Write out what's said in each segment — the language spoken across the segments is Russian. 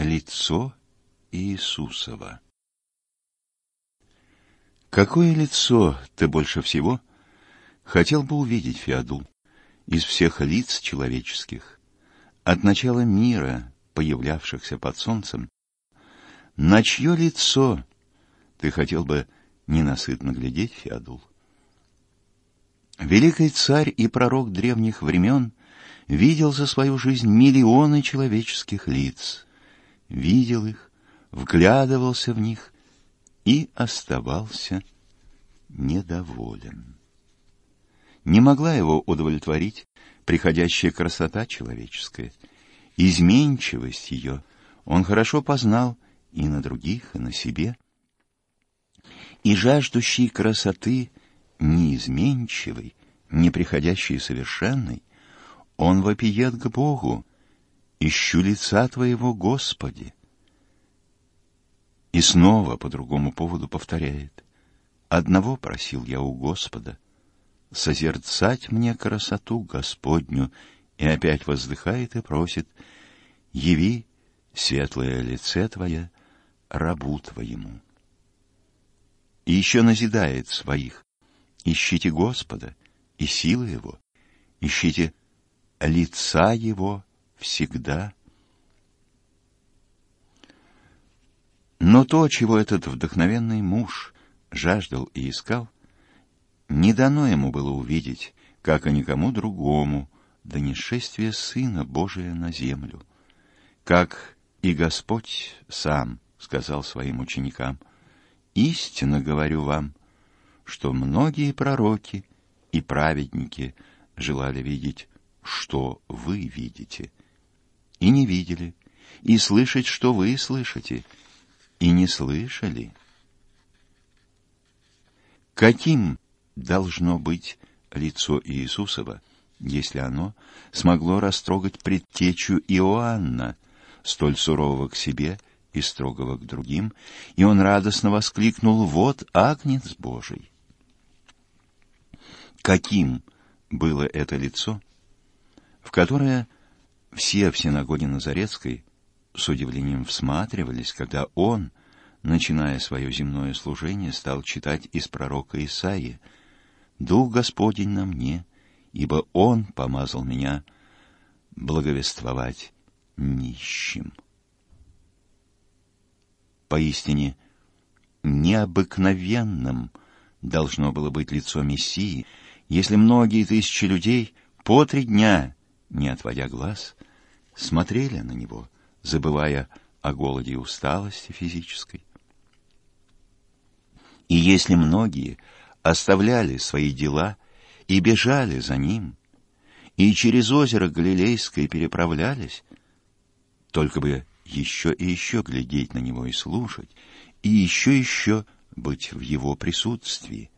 Лицо Иисусова. Какое лицо ты больше всего хотел бы увидеть, Феодул, из всех лиц человеческих, от начала мира, появлявшихся под солнцем, на чье лицо ты хотел бы ненасытно глядеть, Феодул? Великий царь и пророк древних времен видел за свою жизнь миллионы человеческих лиц, видел их, вглядывался в них и оставался недоволен. Не могла его удовлетворить приходящая красота человеческая, изменчивость ее он хорошо познал и на других, и на себе. И жаждущий красоты неизменчивой, неприходящей и совершенной, он вопиет к Богу, ищу лица Твоего, Господи. И снова по другому поводу повторяет, одного просил я у Господа, созерцать мне красоту Господню, и опять воздыхает и просит, яви светлое лице Твое рабу Твоему. И еще назидает своих, ищите Господа и силы Его, ищите лица Его всегда. Но то, чего этот вдохновенный муж жаждал и искал, не дано ему было увидеть, как и никому другому, до несшествия Сына Божия на землю, как и Господь сам сказал своим ученикам, «Истинно говорю вам, что многие пророки и праведники желали видеть, что вы видите, и не видели, и слышать, что вы слышите, и не слышали. Каким должно быть лицо Иисусова, если оно смогло растрогать предтечу Иоанна, столь сурового к себе и строгого к другим, и он радостно воскликнул «Вот Агнец Божий!» Каким было это лицо, в которое все в синагоге Назарецкой с удивлением всматривались, когда он, начиная свое земное служение, стал читать из пророка Исаии «Дух Господень на мне, ибо Он помазал меня благовествовать нищим». Поистине необыкновенным должно было быть лицо Мессии, если многие тысячи людей по три дня не отводя глаз, смотрели на него, забывая о голоде и усталости физической. И если многие оставляли свои дела и бежали за ним, и через озеро Галилейское переправлялись, только бы еще и еще глядеть на него и слушать, и еще и еще быть в его присутствии.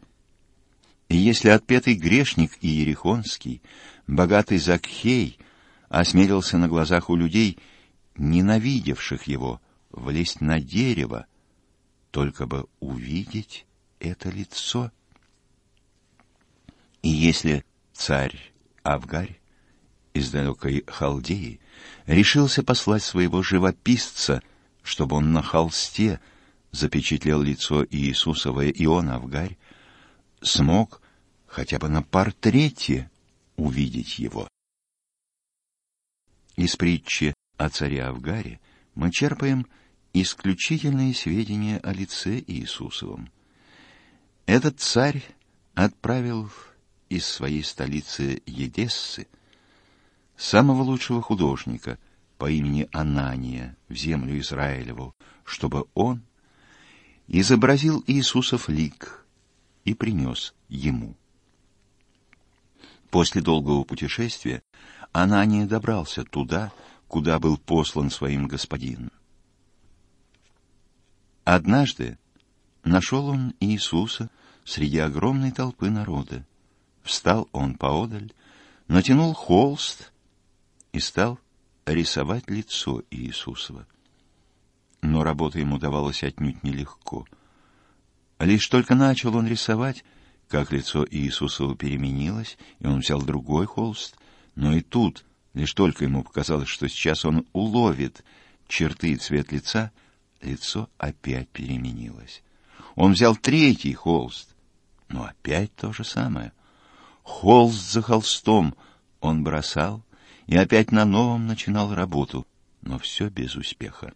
И если отпетый грешник и ерехонский богатый Закхей осмелился на глазах у людей, ненавидевших его, влезть на дерево, только бы увидеть это лицо. И если царь Авгарь из далекой Халдеи решился послать своего живописца, чтобы он на холсте запечатлел лицо Иисусовое, и он, Авгарь, смог хотя бы на портрете увидеть его. Из притчи о царе Авгаре мы черпаем исключительные сведения о лице Иисусовом. Этот царь отправил из своей столицы Едессы самого лучшего художника по имени Анания в землю Израилеву, чтобы он изобразил Иисусов лик и принес ему. После долгого путешествия Анания добрался туда, куда был послан своим господином. Однажды нашел он Иисуса среди огромной толпы народа. Встал он поодаль, натянул холст и стал рисовать лицо Иисусова. Но работа ему давалась отнюдь нелегко. Лишь только начал он рисовать, как лицо Иисуса переменилось, и он взял другой холст, но и тут лишь только ему показалось, что сейчас он уловит черты и цвет лица, лицо опять переменилось. Он взял третий холст, но опять то же самое. Холст за холстом он бросал и опять на новом начинал работу, но все без успеха.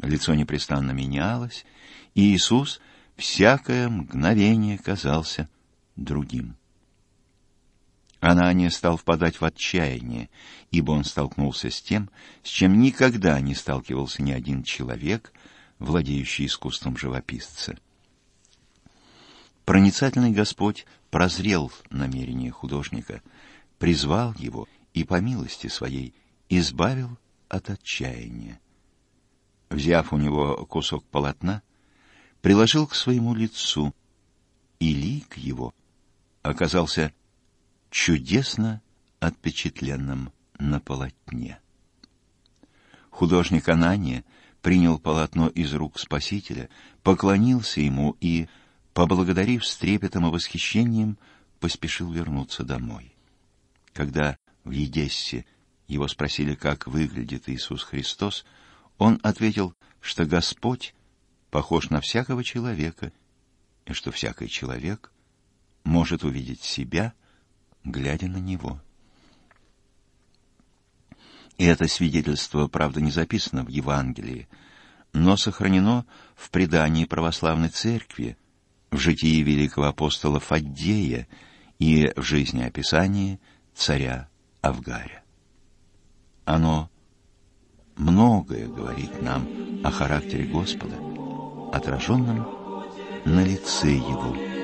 Лицо непрестанно менялось, и Иисус всякое мгновение казался другим. Анания стал впадать в отчаяние, ибо он столкнулся с тем, с чем никогда не сталкивался ни один человек, владеющий искусством живописца. Проницательный Господь прозрел намерение художника, призвал его и по милости своей избавил от отчаяния. Взяв у него кусок полотна, приложил к своему лицу, и лик его оказался чудесно отпечатленным на полотне. Художник Анания принял полотно из рук Спасителя, поклонился ему и, поблагодарив с трепетом и восхищением, поспешил вернуться домой. Когда в Едессе его спросили, как выглядит Иисус Христос, он ответил, что Господь похож на всякого человека, и что всякий человек может увидеть себя глядя на него. И это свидетельство, правда, не записано в Евангелии, но сохранено в предании православной церкви, в житии великого апостола Фаддея и в жизнеописании царя Авгаря. Оно многое говорит нам о характере Господа, отраженном на лице Его.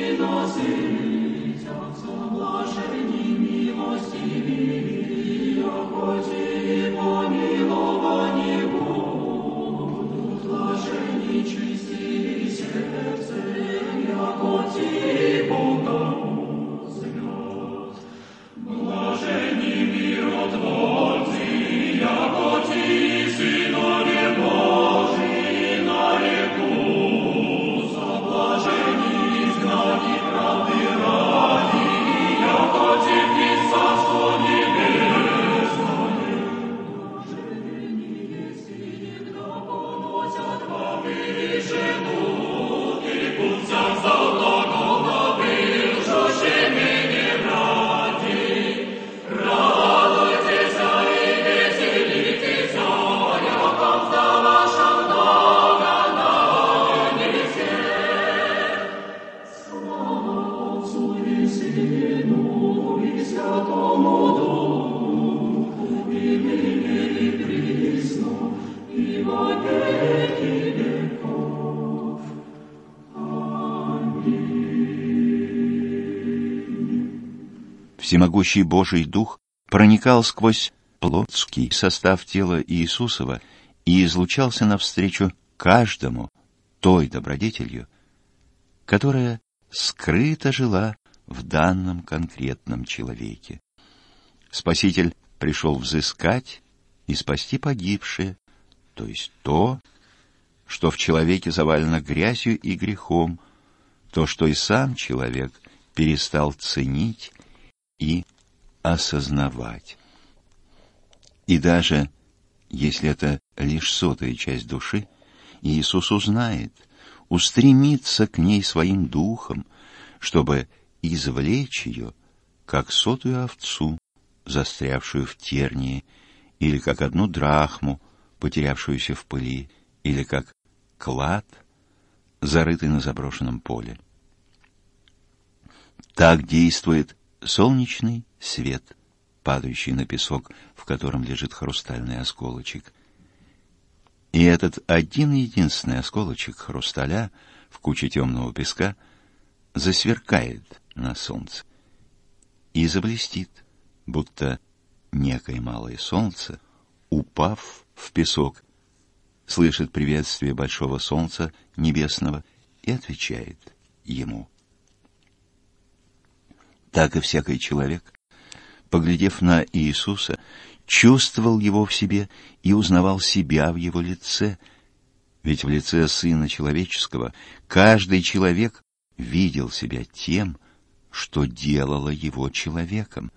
Всемогущий Божий Дух проникал сквозь плотский состав тела Иисусова и излучался навстречу каждому той добродетелью, которая скрыто жила в данном конкретном человеке. Спаситель пришел взыскать и спасти погибшее, то есть то, что в человеке завалено грязью и грехом, то, что и сам человек перестал ценить и осознавать. И даже если это лишь сотая часть души, Иисус узнает, устремится к ней своим духом, чтобы извлечь ее, как сотую овцу, застрявшую в тернии, или как одну драхму, потерявшуюся в пыли, или как клад, зарытый на заброшенном поле. Так действует солнечный свет, падающий на песок, в котором лежит хрустальный осколочек. И этот один единственный осколочек хрусталя в куче темного песка засверкает на солнце и заблестит, будто некое малое солнце, упав в песок, слышит приветствие большого солнца небесного и отвечает ему. Так и всякий человек, поглядев на Иисуса, чувствовал его в себе и узнавал себя в его лице. Ведь в лице Сына Человеческого каждый человек видел себя тем, что делало его человеком.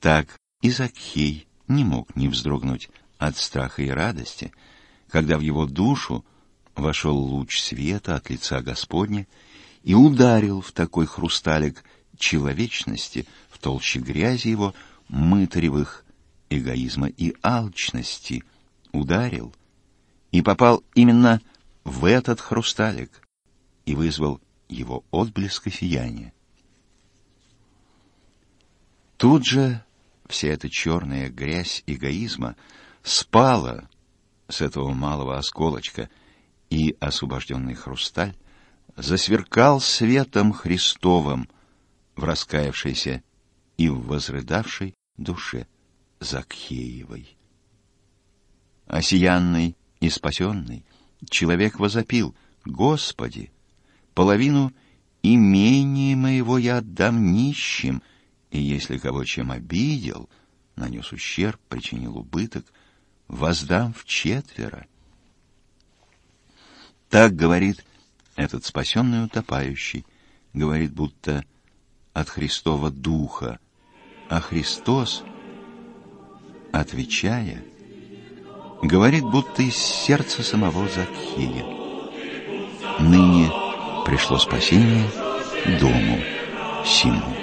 Так и Закхей не мог не вздрогнуть от страха и радости, когда в его душу вошел луч света от лица Господня и ударил в такой хрусталик человечности в толще грязи его мытаревых эгоизма и алчности, ударил и попал именно в этот хрусталик и вызвал его отблеск и сияние. Тут же вся эта черная грязь эгоизма спала с этого малого осколочка, и освобожденный хрусталь засверкал светом Христовым в раскаявшейся и в возрыдавшей душе Закхеевой. Осиянный и спасенный человек возопил, «Господи, половину имения моего я отдам нищим, и если кого чем обидел, нанес ущерб, причинил убыток, воздам в четверо. Так говорит этот спасенный утопающий, говорит будто от Христова Духа, а Христос, отвечая, говорит будто из сердца самого Закхея. Ныне пришло спасение дому сему.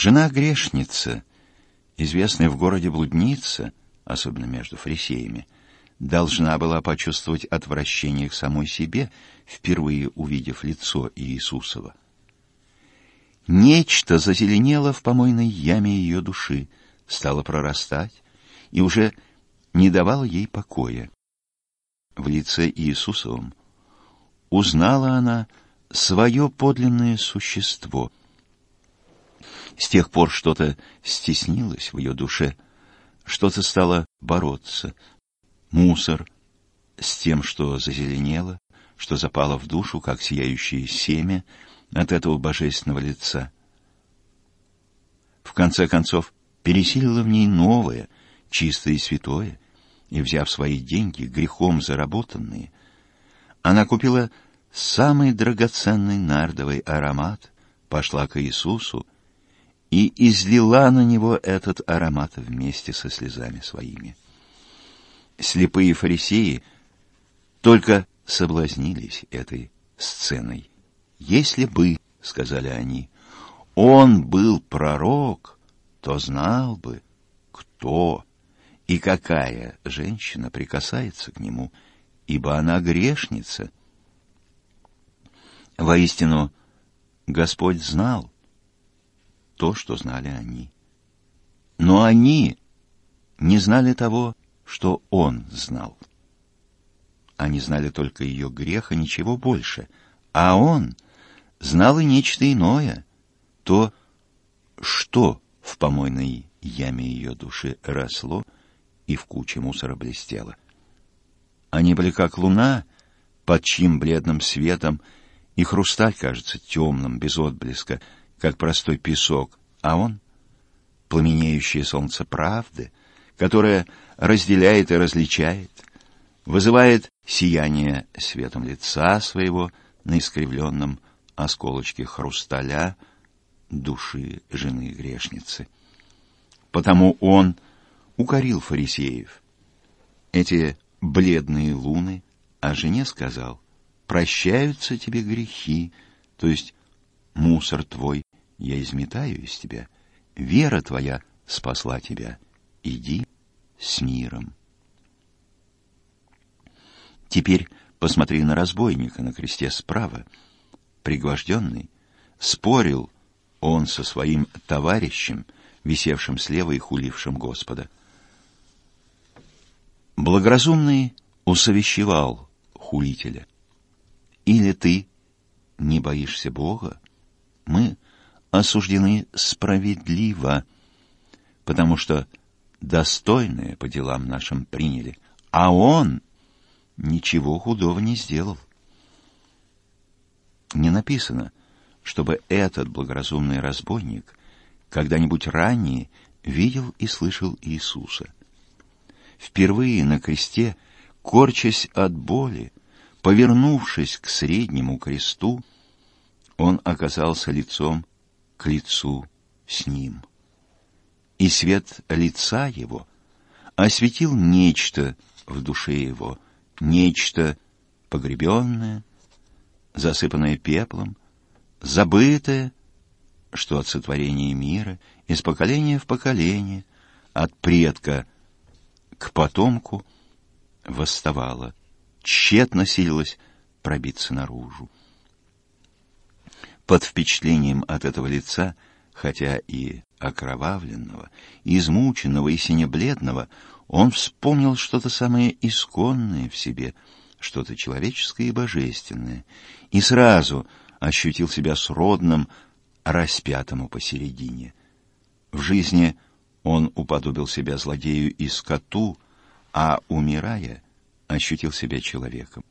Жена грешница, известная в городе блудница, особенно между фарисеями, должна была почувствовать отвращение к самой себе, впервые увидев лицо Иисусова. Нечто зазеленело в помойной яме ее души, стало прорастать и уже не давало ей покоя. В лице Иисусовом узнала она свое подлинное существо, с тех пор что-то стеснилось в ее душе, что-то стало бороться. Мусор с тем, что зазеленело, что запало в душу, как сияющее семя от этого божественного лица. В конце концов, пересилило в ней новое, чистое и святое, и, взяв свои деньги, грехом заработанные, она купила самый драгоценный нардовый аромат, пошла к Иисусу и излила на него этот аромат вместе со слезами своими. Слепые фарисеи только соблазнились этой сценой. «Если бы, — сказали они, — он был пророк, то знал бы, кто и какая женщина прикасается к нему, ибо она грешница. Воистину, Господь знал, то, что знали они. Но они не знали того, что он знал. Они знали только ее грех и ничего больше, а он знал и нечто иное, то, что в помойной яме ее души росло и в куче мусора блестело. Они были как луна, под чьим бледным светом и хрусталь кажется темным, без отблеска, как простой песок, а он — пламенеющее солнце правды, которое разделяет и различает, вызывает сияние светом лица своего на искривленном осколочке хрусталя души жены грешницы. Потому он укорил фарисеев. Эти бледные луны, а жене сказал, прощаются тебе грехи, то есть мусор твой я изметаю из тебя. Вера твоя спасла тебя. Иди с миром. Теперь посмотри на разбойника на кресте справа, пригвожденный, спорил он со своим товарищем, висевшим слева и хулившим Господа. Благоразумный усовещевал хулителя. Или ты не боишься Бога? Мы осуждены справедливо, потому что достойное по делам нашим приняли, а он ничего худого не сделал. Не написано, чтобы этот благоразумный разбойник когда-нибудь ранее видел и слышал Иисуса. Впервые на кресте, корчась от боли, повернувшись к среднему кресту, он оказался лицом к лицу с ним. И свет лица его осветил нечто в душе его, нечто погребенное, засыпанное пеплом, забытое, что от сотворения мира из поколения в поколение, от предка к потомку восставало, тщетно силилось пробиться наружу. Под впечатлением от этого лица, хотя и окровавленного, измученного и синебледного, он вспомнил что-то самое исконное в себе, что-то человеческое и божественное, и сразу ощутил себя сродным распятому посередине. В жизни он уподобил себя злодею и скоту, а, умирая, ощутил себя человеком.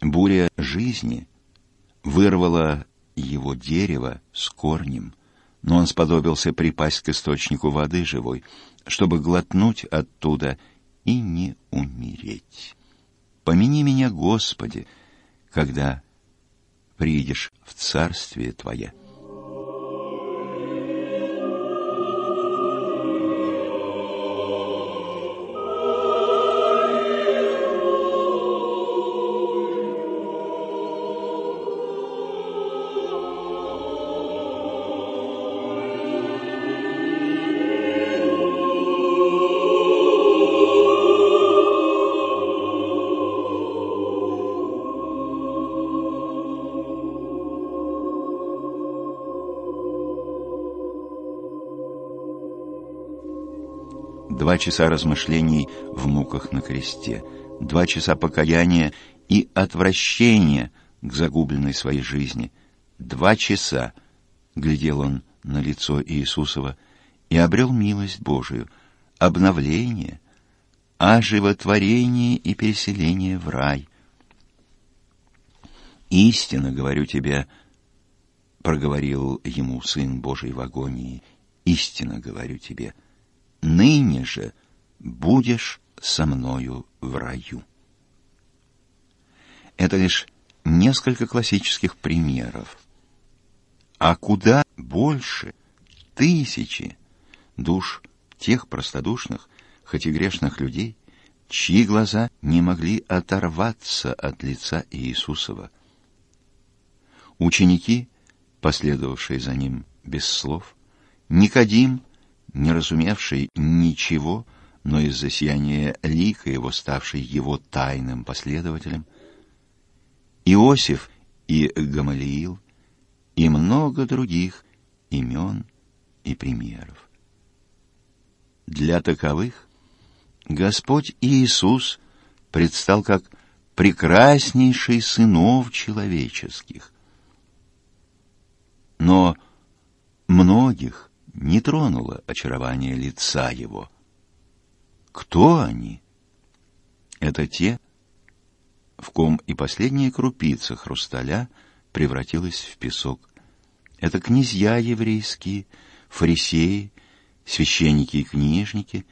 Буря жизни вырвала его дерево с корнем, но он сподобился припасть к источнику воды живой, чтобы глотнуть оттуда и не умереть. Помяни меня, Господи, когда приедешь в царствие Твое. Два часа размышлений в муках на кресте, два часа покаяния и отвращения к загубленной своей жизни. Два часа глядел он на лицо Иисусова и обрел милость Божию, обновление, оживотворение и переселение в рай. «Истинно, говорю тебе, — проговорил ему Сын Божий в агонии, — истинно говорю тебе — ныне же будешь со мною в раю. Это лишь несколько классических примеров. А куда больше, тысячи душ тех простодушных, хоть и грешных людей, чьи глаза не могли оторваться от лица Иисусова. Ученики, последовавшие за ним без слов, Никодим — не разумевший ничего, но из-за сияния лика его ставший его тайным последователем, Иосиф и Гамалиил, и много других имен и примеров. Для таковых Господь Иисус предстал как прекраснейший сынов человеческих. Но многих не тронуло очарование лица его. Кто они? Это те, в ком и последняя крупица хрусталя превратилась в песок. Это князья еврейские, фарисеи, священники и книжники,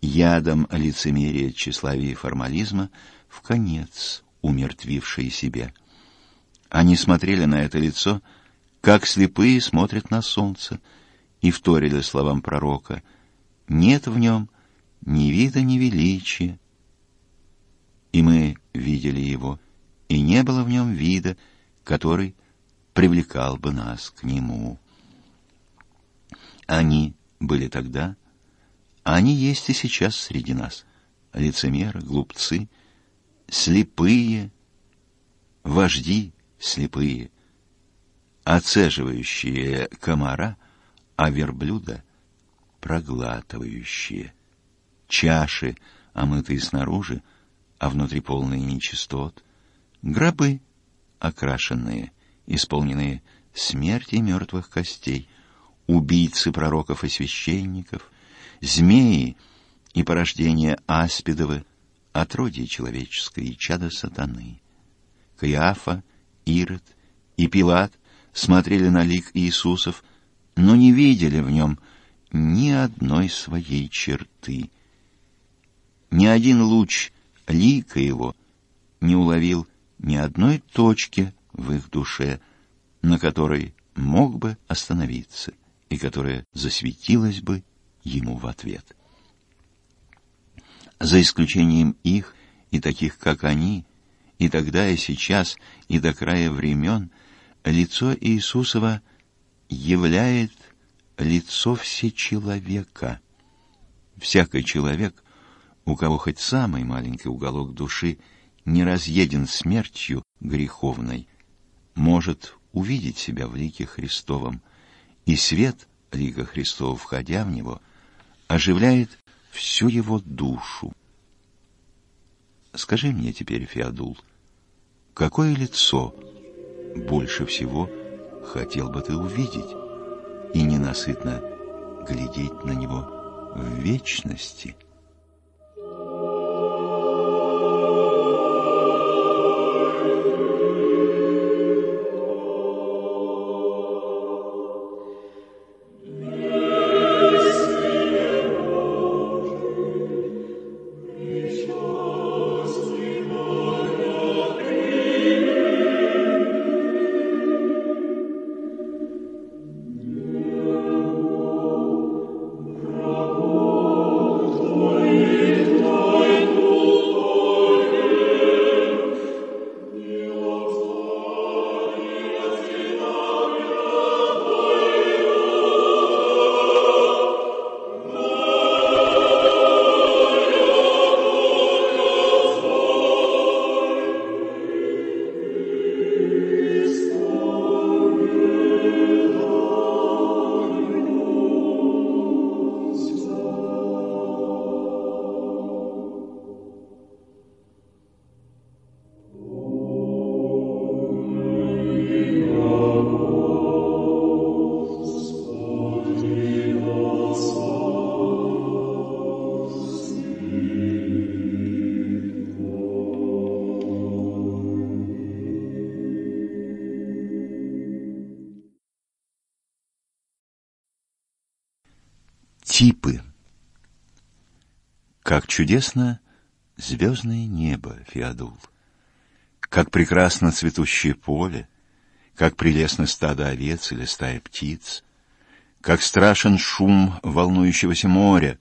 ядом лицемерия, тщеславия и формализма, в конец умертвившие себя. Они смотрели на это лицо, как слепые смотрят на солнце — и вторили словам пророка, «Нет в нем ни вида, ни величия». И мы видели его, и не было в нем вида, который привлекал бы нас к нему. Они были тогда, а они есть и сейчас среди нас, лицемеры, глупцы, слепые, вожди слепые, оцеживающие комара, а верблюда проглатывающие. Чаши, омытые снаружи, а внутри полные нечистот. Гробы, окрашенные, исполненные смерти мертвых костей, убийцы пророков и священников, змеи и порождения аспидовы, отродье человеческое и чадо сатаны. Каиафа, Ирод и Пилат смотрели на лик Иисусов, но не видели в нем ни одной своей черты. Ни один луч лика его не уловил ни одной точки в их душе, на которой мог бы остановиться и которая засветилась бы ему в ответ. За исключением их и таких, как они, и тогда, и сейчас, и до края времен, лицо Иисусова являет лицо всечеловека. Всякий человек, у кого хоть самый маленький уголок души не разъеден смертью греховной, может увидеть себя в лике Христовом, и свет лика Христова, входя в него, оживляет всю его душу. Скажи мне теперь, Феодул, какое лицо больше всего хотел бы ты увидеть и ненасытно глядеть на него в вечности?» Чудесно звездное небо, Феодул. Как прекрасно цветущее поле, как прелестно стадо овец или стая птиц, как страшен шум волнующегося моря,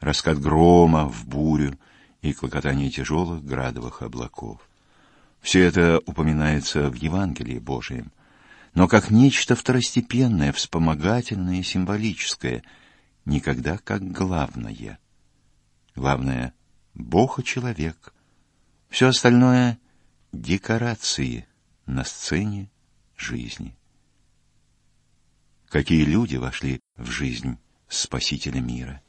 раскат грома в бурю и клокотание тяжелых градовых облаков. Все это упоминается в Евангелии Божием, но как нечто второстепенное, вспомогательное и символическое — никогда как главное. Главное — Бог и человек. Все остальное — декорации на сцене жизни. Какие люди вошли в жизнь Спасителя мира.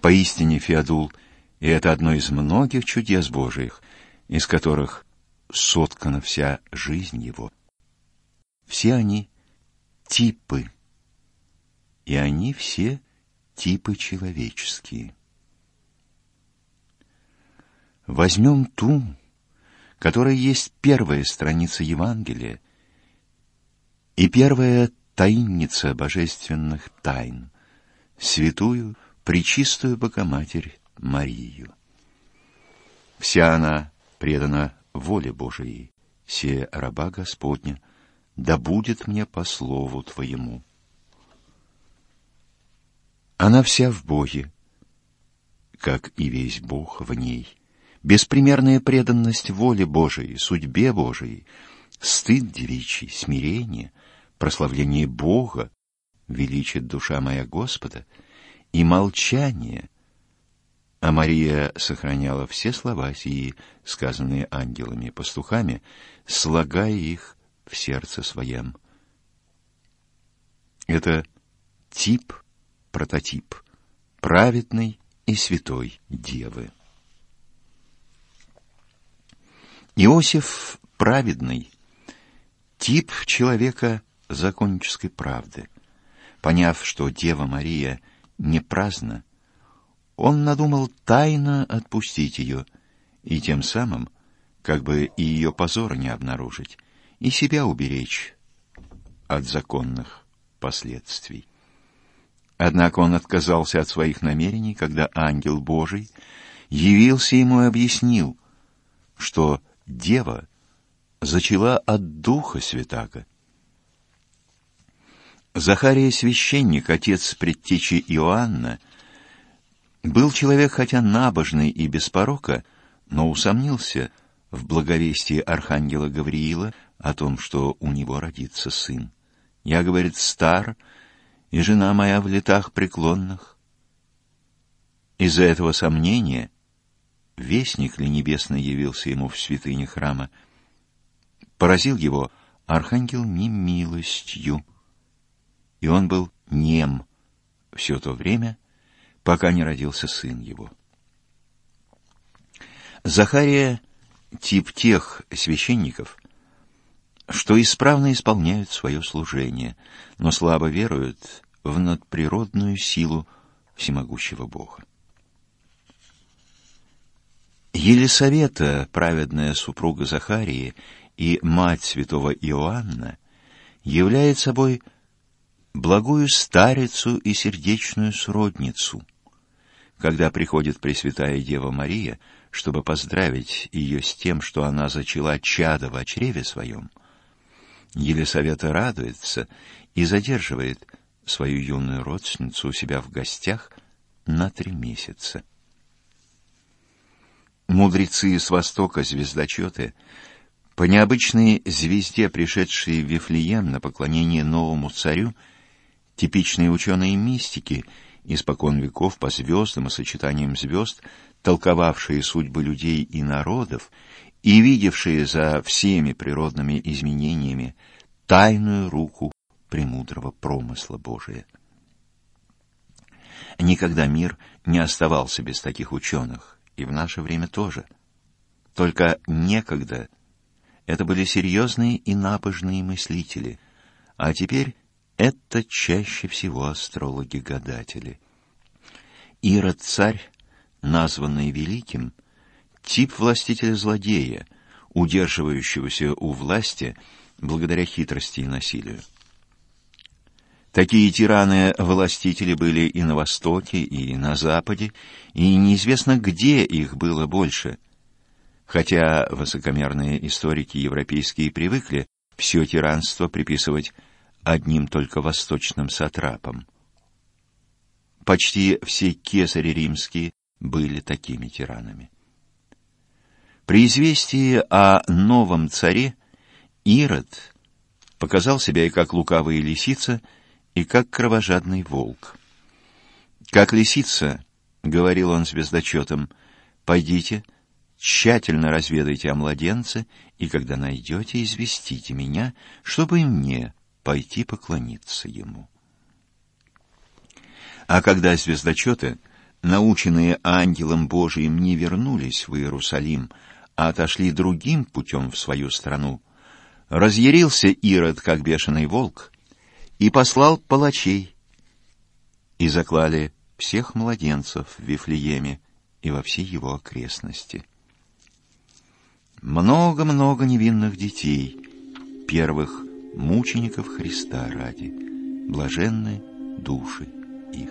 Поистине, Феодул, и это одно из многих чудес Божиих, из которых соткана вся жизнь его. Все они — типы, и они все — типы человеческие. Возьмем ту, которая есть первая страница Евангелия и первая таинница божественных тайн, святую, пречистую Богоматерь Марию. Вся она предана воле Божией, се раба Господня, да будет мне по слову Твоему. Она вся в Боге, как и весь Бог в ней. Беспримерная преданность воле Божией, судьбе Божией, стыд девичий, смирение, прославление Бога, величит душа моя Господа, и молчание. А Мария сохраняла все слова сии, сказанные ангелами-пастухами, слагая их в сердце своем, Это тип, прототип праведной и святой девы. Иосиф праведный, тип человека законнической правды. Поняв, что Дева Мария не праздна, он надумал тайно отпустить ее и тем самым, как бы и ее позора не обнаружить, и себя уберечь от законных последствий. Однако он отказался от своих намерений, когда ангел Божий явился ему и объяснил, что дева зачала от Духа Святаго. Захария священник, отец предтечи Иоанна, был человек хотя набожный и без порока, но усомнился в благовестии архангела Гавриила о том, что у него родится сын. Я, говорит, стар, и жена моя в летах преклонных. Из-за этого сомнения вестник ли небесный явился ему в святыне храма, поразил его архангел немилостью, и он был нем все то время, пока не родился сын его. Захария — тип тех священников, что исправно исполняют свое служение, но слабо веруют в надприродную силу всемогущего Бога. Елисавета, праведная супруга Захарии и мать святого Иоанна, являет собой благую старицу и сердечную сродницу. Когда приходит Пресвятая Дева Мария, чтобы поздравить ее с тем, что она зачала чадо в чреве своем, Елисавета радуется и задерживает свою юную родственницу у себя в гостях на три месяца. Мудрецы с востока, звездочеты, по необычной звезде, пришедшие в Вифлеем на поклонение новому царю, типичные ученые мистики, испокон веков по звездам и сочетаниям звезд, толковавшие судьбы людей и народов и видевшие за всеми природными изменениями тайную руку премудрого промысла Божия. Никогда мир не оставался без таких ученых, и в наше время тоже. Только некогда это были серьезные и набожные мыслители, а теперь это чаще всего астрологи-гадатели. Ирод-царь, названный великим, тип властителя-злодея, удерживающегося у власти благодаря хитрости и насилию. Такие тираны-властители были и на Востоке, и на Западе, и неизвестно, где их было больше. Хотя высокомерные историки европейские привыкли все тиранство приписывать одним только восточным сатрапам. Почти все кесари римские были такими тиранами. При известии о новом царе Ирод показал себя и как лукавая лисица, и как кровожадный волк. Как лисица, говорил он звездочетам, пойдите, тщательно разведайте о младенце, и когда найдете, известите меня, чтобы и мне пойти поклониться ему. А когда звездочеты, наученные ангелом Божиим, не вернулись в Иерусалим, а отошли другим путем в свою страну, разъярился Ирод, как бешеный волк, и послал палачей, и заклали всех младенцев в Вифлееме и во всей его окрестности. Много-много невинных детей, первых мучеников Христа ради, блаженны души их.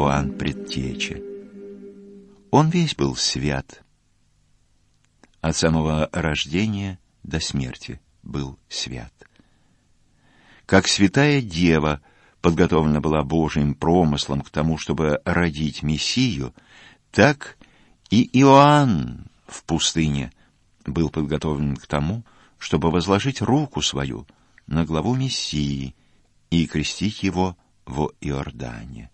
Иоанн Предтеча. Он весь был свят. От самого рождения до смерти был свят. Как святая дева подготовлена была Божьим промыслом к тому, чтобы родить Мессию, так и Иоанн в пустыне был подготовлен к тому, чтобы возложить руку свою на главу Мессии и крестить его в Иордане.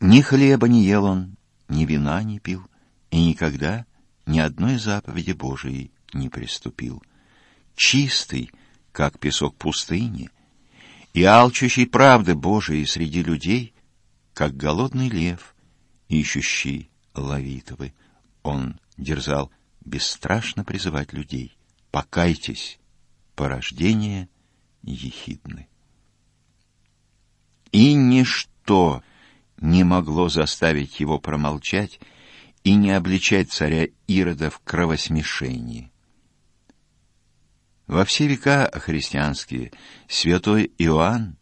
Ни хлеба не ел он, ни вина не пил, и никогда ни одной заповеди Божией не приступил. Чистый, как песок пустыни, и алчущий правды Божией среди людей, как голодный лев, ищущий лавитовы, он дерзал бесстрашно призывать людей. «Покайтесь, порождение ехидны». И ничто не могло заставить его промолчать и не обличать царя Ирода в кровосмешении. Во все века христианские святой Иоанн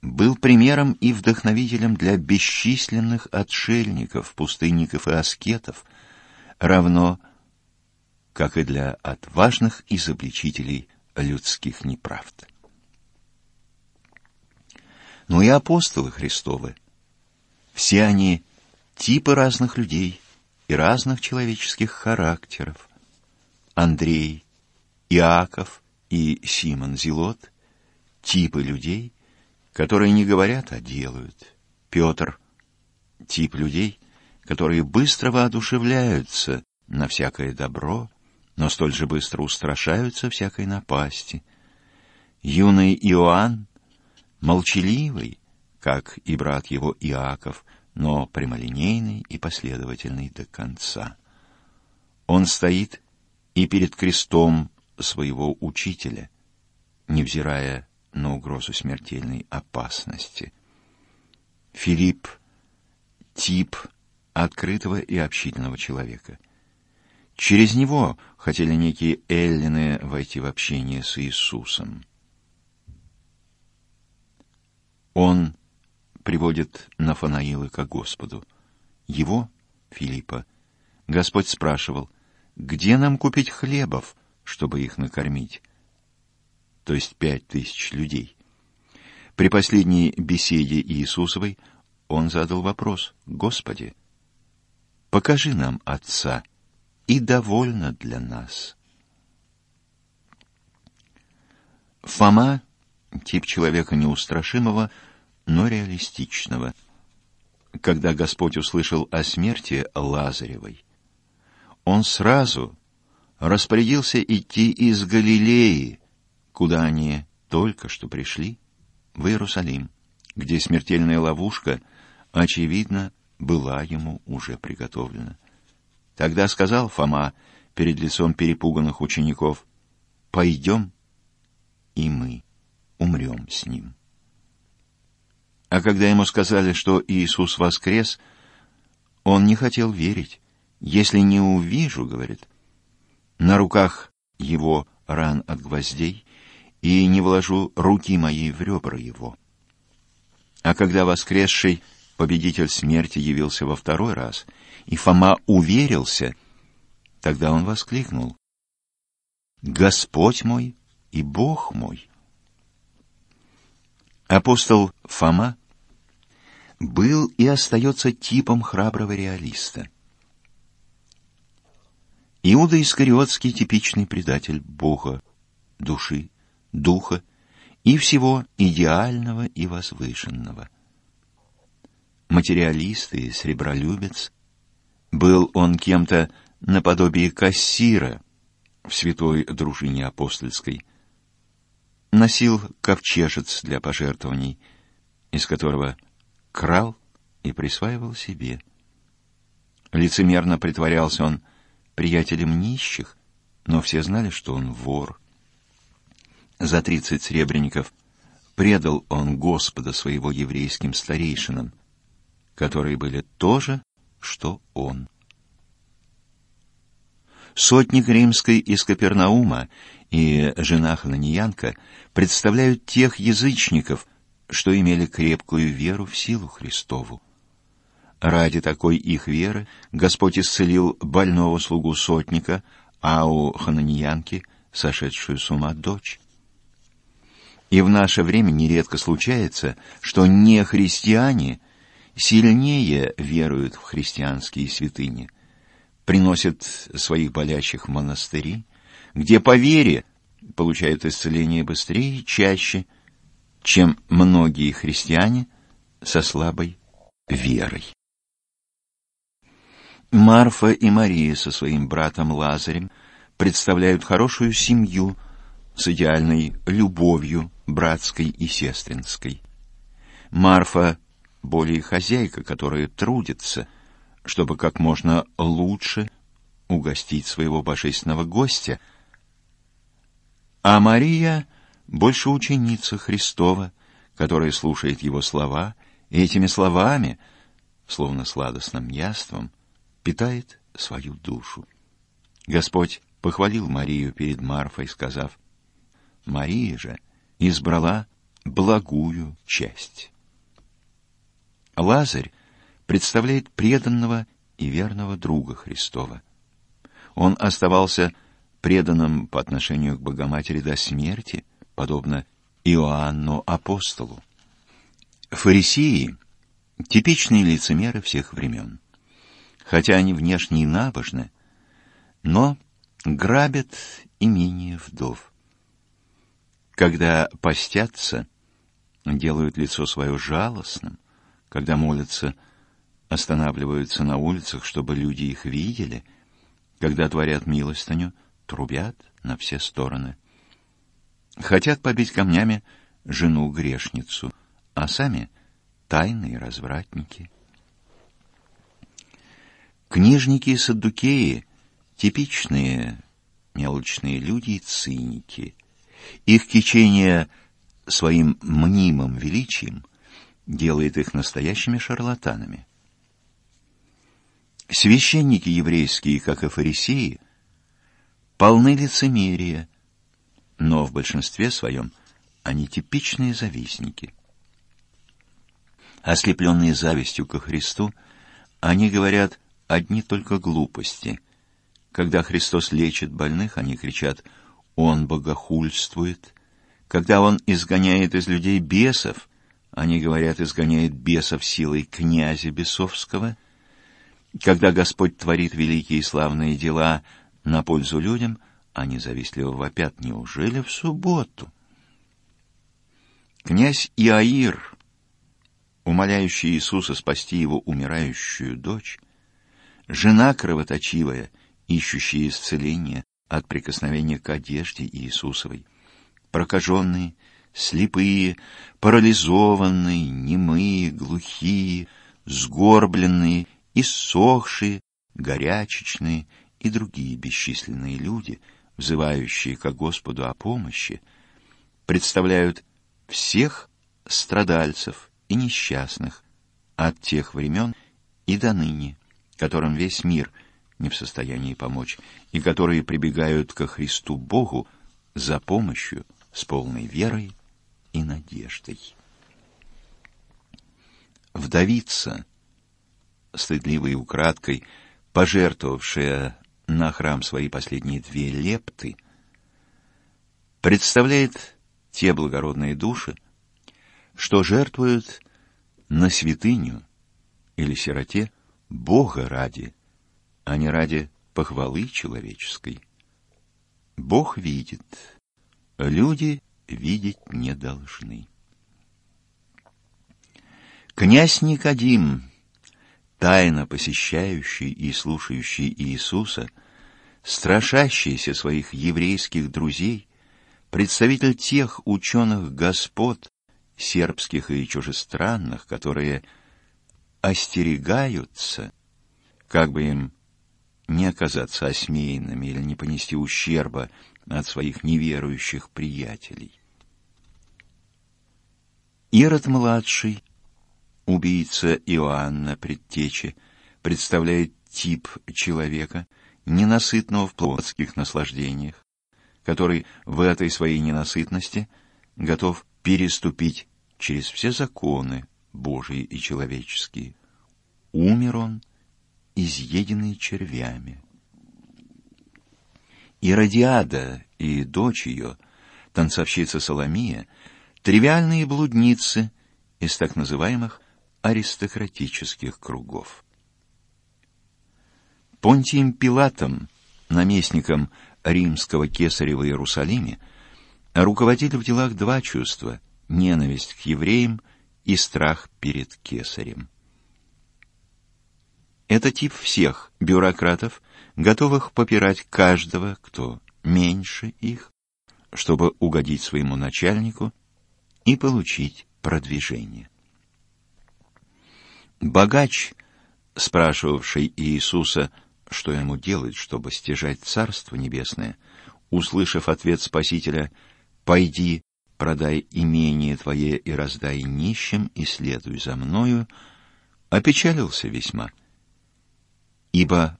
был примером и вдохновителем для бесчисленных отшельников, пустынников и аскетов, равно как и для отважных изобличителей людских неправд. Но и апостолы Христовы – все они типы разных людей и разных человеческих характеров. Андрей, Иаков и Симон Зелот — типы людей, которые не говорят, а делают. Петр — тип людей, которые быстро воодушевляются на всякое добро, но столь же быстро устрашаются всякой напасти. Юный Иоанн — молчаливый, как и брат его Иаков, но прямолинейный и последовательный до конца. Он стоит и перед крестом своего учителя, невзирая на угрозу смертельной опасности. Филипп — тип открытого и общительного человека. Через него хотели некие эллины войти в общение с Иисусом. Он приводит Нафанаила к Господу. Его, Филиппа, Господь спрашивал, где нам купить хлебов, чтобы их накормить? То есть пять тысяч людей. При последней беседе Иисусовой он задал вопрос, Господи, покажи нам Отца, и довольно для нас. Фома, тип человека неустрашимого, но реалистичного. Когда Господь услышал о смерти Лазаревой, он сразу распорядился идти из Галилеи, куда они только что пришли, в Иерусалим, где смертельная ловушка, очевидно, была ему уже приготовлена. Тогда сказал Фома перед лицом перепуганных учеников, «Пойдем, и мы умрем с ним». А когда ему сказали, что Иисус воскрес, он не хотел верить. «Если не увижу, — говорит, — на руках его ран от гвоздей и не вложу руки мои в ребра его». А когда воскресший победитель смерти явился во второй раз, и Фома уверился, тогда он воскликнул, «Господь мой и Бог мой!» Апостол Фома был и остается типом храброго реалиста. Иуда Искариотский типичный предатель Бога, души, духа и всего идеального и возвышенного. Материалист и сребролюбец, был он кем-то наподобие кассира в святой дружине апостольской – носил ковчежец для пожертвований, из которого крал и присваивал себе. Лицемерно притворялся он приятелем нищих, но все знали, что он вор. За тридцать сребреников предал он Господа своего еврейским старейшинам, которые были то же, что он. Сотник римской из Капернаума и жена Хананиянка представляют тех язычников, что имели крепкую веру в силу Христову. Ради такой их веры Господь исцелил больного слугу сотника, а у хананьянки сошедшую с ума дочь. И в наше время нередко случается, что не христиане сильнее веруют в христианские святыни, приносят своих болящих в монастыри, где по вере получают исцеление быстрее и чаще, чем многие христиане со слабой верой. Марфа и Мария со своим братом Лазарем представляют хорошую семью с идеальной любовью братской и сестринской. Марфа более хозяйка, которая трудится, чтобы как можно лучше угостить своего божественного гостя, а Мария больше ученица Христова, которая слушает его слова, и этими словами, словно сладостным яством, питает свою душу. Господь похвалил Марию перед Марфой, сказав, «Мария же избрала благую часть». Лазарь представляет преданного и верного друга Христова. Он оставался преданным по отношению к Богоматери до смерти, подобно Иоанну апостолу. Фарисеи — типичные лицемеры всех времен. Хотя они внешне и набожны, но грабят имение вдов. Когда постятся, делают лицо свое жалостным, когда молятся, останавливаются на улицах, чтобы люди их видели, когда творят милостыню, трубят на все стороны. Хотят побить камнями жену-грешницу, а сами тайные развратники. Книжники и саддукеи Типичные мелочные люди и циники. Их кичение своим мнимым величием делает их настоящими шарлатанами. Священники еврейские, как и фарисеи, полны лицемерия, но в большинстве своем они типичные завистники. Ослепленные завистью ко Христу, они говорят одни только глупости, когда Христос лечит больных, они кричат «Он богохульствует». Когда Он изгоняет из людей бесов, они говорят «изгоняет бесов силой князя бесовского». Когда Господь творит великие и славные дела на пользу людям, они завистливо вопят «Неужели в субботу?» Князь Иаир, умоляющий Иисуса спасти его умирающую дочь, жена кровоточивая — ищущие исцеления от прикосновения к одежде Иисусовой, прокаженные, слепые, парализованные, немые, глухие, сгорбленные, иссохшие, горячечные и другие бесчисленные люди, взывающие к Господу о помощи, представляют всех страдальцев и несчастных от тех времен и до ныне, которым весь мир — не в состоянии помочь, и которые прибегают ко Христу Богу за помощью с полной верой и надеждой. Вдовица, стыдливой и украдкой, пожертвовавшая на храм свои последние две лепты, представляет те благородные души, что жертвуют на святыню или сироте Бога ради – а не ради похвалы человеческой. Бог видит, люди видеть не должны. Князь Никодим, тайно посещающий и слушающий Иисуса, страшащийся своих еврейских друзей, представитель тех ученых господ, сербских и чужестранных, которые остерегаются, как бы им не оказаться осмеянными или не понести ущерба от своих неверующих приятелей. Ирод-младший, убийца Иоанна Предтечи, представляет тип человека, ненасытного в плотских наслаждениях, который в этой своей ненасытности готов переступить через все законы Божии и человеческие. Умер он, изъеденный червями. Иродиада и дочь ее, танцовщица Соломия, тривиальные блудницы из так называемых аристократических кругов. Понтием Пилатом, наместником римского кесаря в Иерусалиме, руководили в делах два чувства — ненависть к евреям и страх перед кесарем. Это тип всех бюрократов, готовых попирать каждого, кто меньше их, чтобы угодить своему начальнику и получить продвижение. Богач, спрашивавший Иисуса, что ему делать, чтобы стяжать Царство Небесное, услышав ответ Спасителя «Пойди, продай имение твое и раздай нищим, и следуй за мною», опечалился весьма, ибо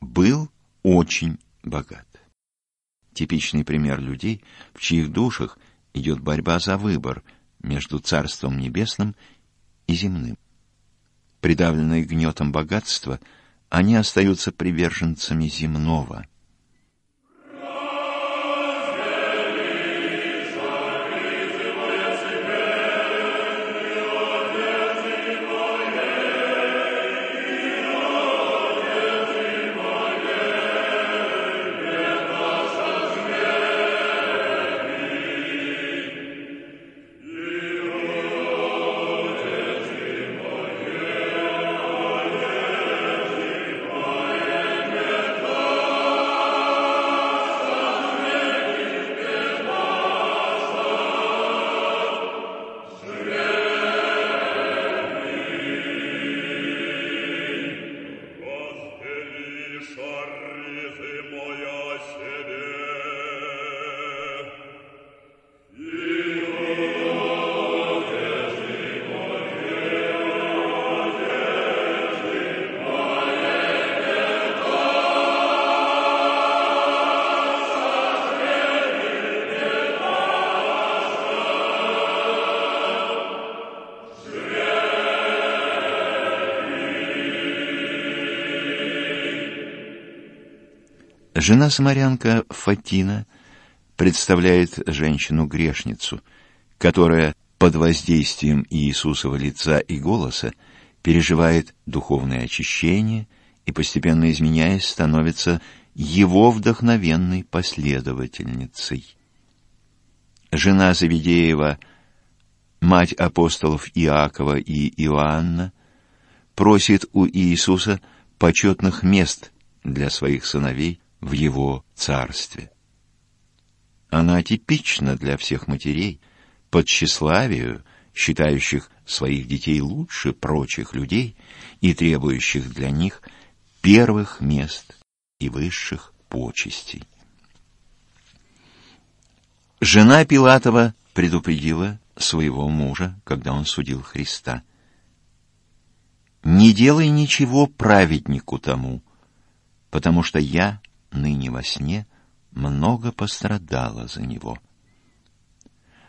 был очень богат. Типичный пример людей, в чьих душах идет борьба за выбор между Царством Небесным и земным. Придавленные гнетом богатства, они остаются приверженцами земного – Жена-самарянка Фатина представляет женщину-грешницу, которая под воздействием Иисусова лица и голоса переживает духовное очищение и, постепенно изменяясь, становится его вдохновенной последовательницей. Жена Завидеева, мать апостолов Иакова и Иоанна, просит у Иисуса почетных мест для своих сыновей в его царстве. Она типична для всех матерей, под тщеславию, считающих своих детей лучше прочих людей и требующих для них первых мест и высших почестей. Жена Пилатова предупредила своего мужа, когда он судил Христа. «Не делай ничего праведнику тому, потому что я ныне во сне, много пострадала за него.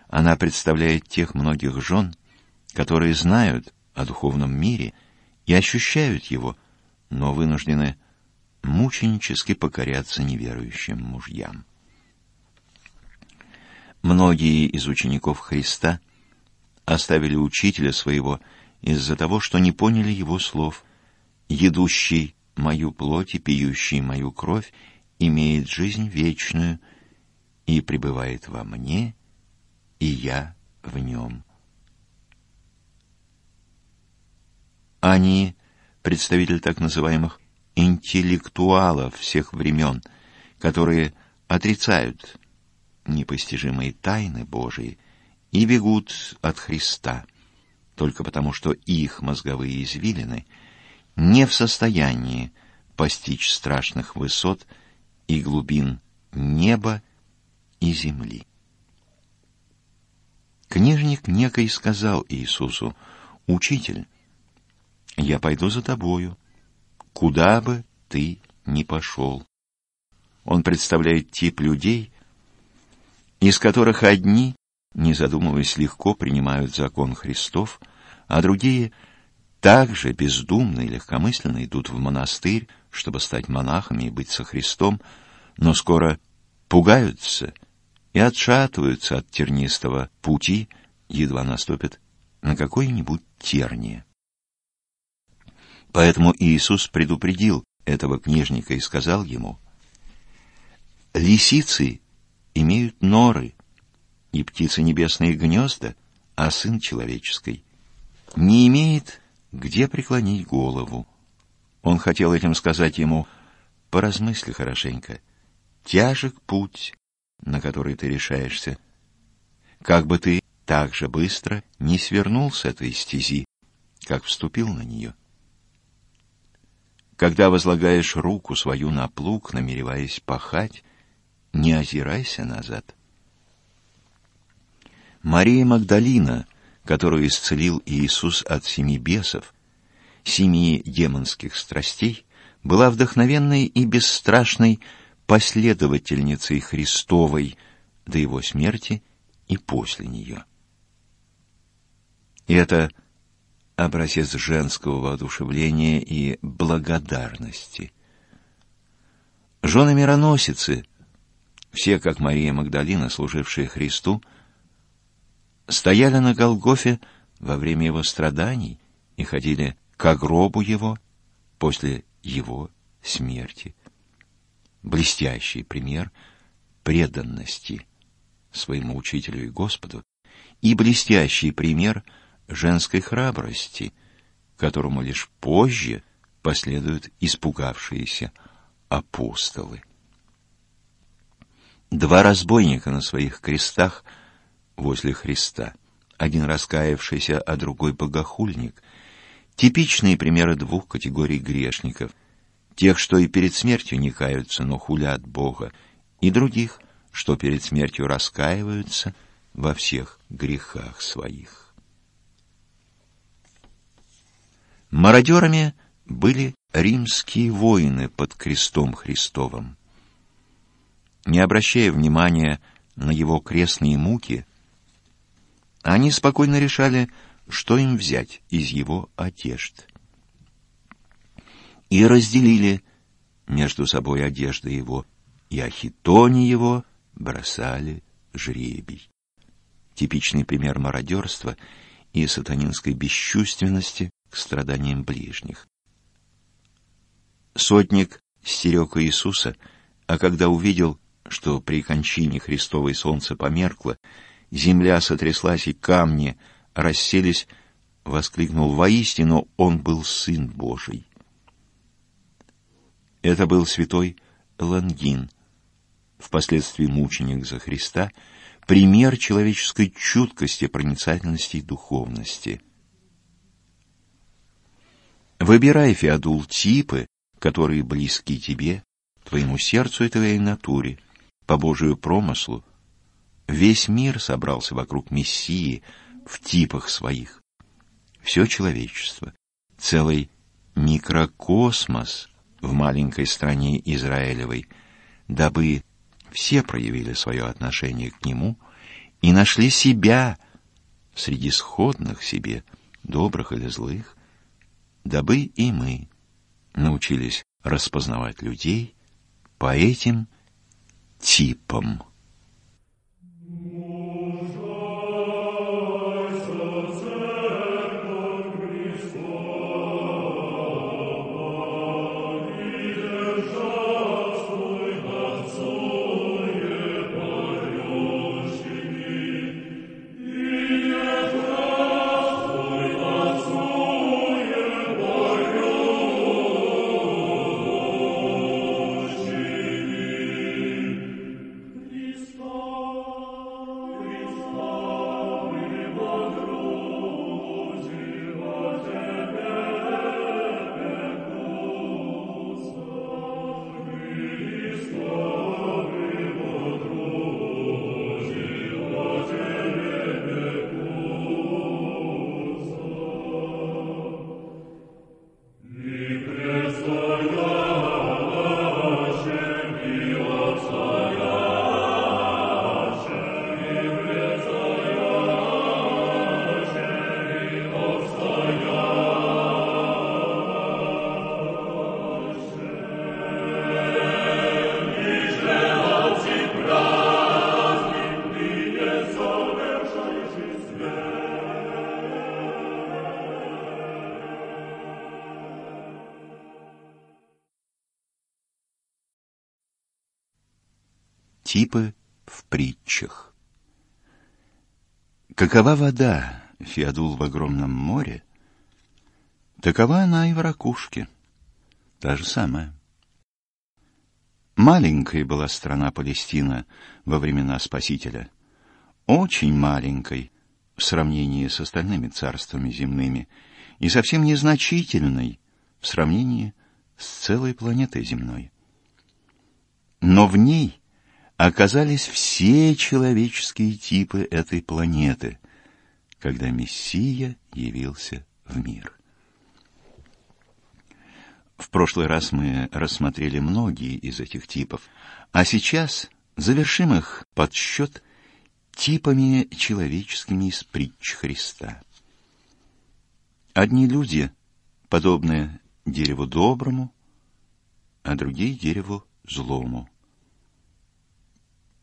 Она представляет тех многих жен, которые знают о духовном мире и ощущают его, но вынуждены мученически покоряться неверующим мужьям. Многие из учеников Христа оставили учителя своего из-за того, что не поняли его слов, едущий мою плоть и пьющий мою кровь имеет жизнь вечную и пребывает во мне, и я в нем. Они представители так называемых интеллектуалов всех времен, которые отрицают непостижимые тайны Божии и бегут от Христа, только потому что их мозговые извилины не в состоянии постичь страшных высот – и глубин неба и земли. Книжник некой сказал Иисусу, «Учитель, я пойду за тобою, куда бы ты ни пошел». Он представляет тип людей, из которых одни не задумываясь, легко принимают закон Христов, а другие также бездумно и легкомысленно идут в монастырь, чтобы стать монахами и быть со Христом, но скоро пугаются и отшатываются от тернистого пути, едва наступят на какое-нибудь терние. Поэтому Иисус предупредил этого книжника и сказал ему, «Лисицы имеют норы, и птицы небесные гнезда, а сын человеческий не имеет где преклонить голову. Он хотел этим сказать ему, поразмысли хорошенько, тяжек путь, на который ты решаешься, как бы ты так же быстро не свернул с этой стези, как вступил на нее. Когда возлагаешь руку свою на плуг, намереваясь пахать, не озирайся назад. Мария Магдалина, которую исцелил Иисус от семи бесов, семи демонских страстей, была вдохновенной и бесстрашной последовательницей Христовой до его смерти и после нее. И это образец женского воодушевления и благодарности. Жены мироносицы, все, как Мария Магдалина, служившие Христу, стояли на Голгофе во время его страданий и ходили к гробу его после его смерти. Блестящий пример преданности своему учителю и Господу и блестящий пример женской храбрости, которому лишь позже последуют испугавшиеся апостолы. Два разбойника на своих крестах – возле Христа. Один раскаявшийся, а другой богохульник. Типичные примеры двух категорий грешников. Тех, что и перед смертью не каются, но хулят Бога, и других, что перед смертью раскаиваются во всех грехах своих. Мародерами были римские воины под крестом Христовым. Не обращая внимания на его крестные муки, они спокойно решали, что им взять из его одежд. И разделили между собой одежды его, и о его бросали жребий. Типичный пример мародерства и сатанинской бесчувственности к страданиям ближних. Сотник стерег Иисуса, а когда увидел, что при кончине Христовой солнце померкло, земля сотряслась и камни расселись, воскликнул воистину, он был Сын Божий. Это был святой Лангин, впоследствии мученик за Христа, пример человеческой чуткости, проницательности и духовности. Выбирай, Феодул, типы, которые близки тебе, твоему сердцу и твоей натуре, по Божию промыслу, Весь мир собрался вокруг Мессии в типах своих. Все человечество, целый микрокосмос в маленькой стране Израилевой, дабы все проявили свое отношение к нему и нашли себя среди сходных себе, добрых или злых, дабы и мы научились распознавать людей по этим типам. Какова вода, Феодул в огромном море, такова она и в ракушке. Та же самая. Маленькой была страна Палестина во времена Спасителя. Очень маленькой в сравнении с остальными царствами земными и совсем незначительной в сравнении с целой планетой земной. Но в ней оказались все человеческие типы этой планеты, когда Мессия явился в мир. В прошлый раз мы рассмотрели многие из этих типов, а сейчас завершим их подсчет типами человеческими из притч Христа. Одни люди подобны дереву доброму, а другие дереву злому.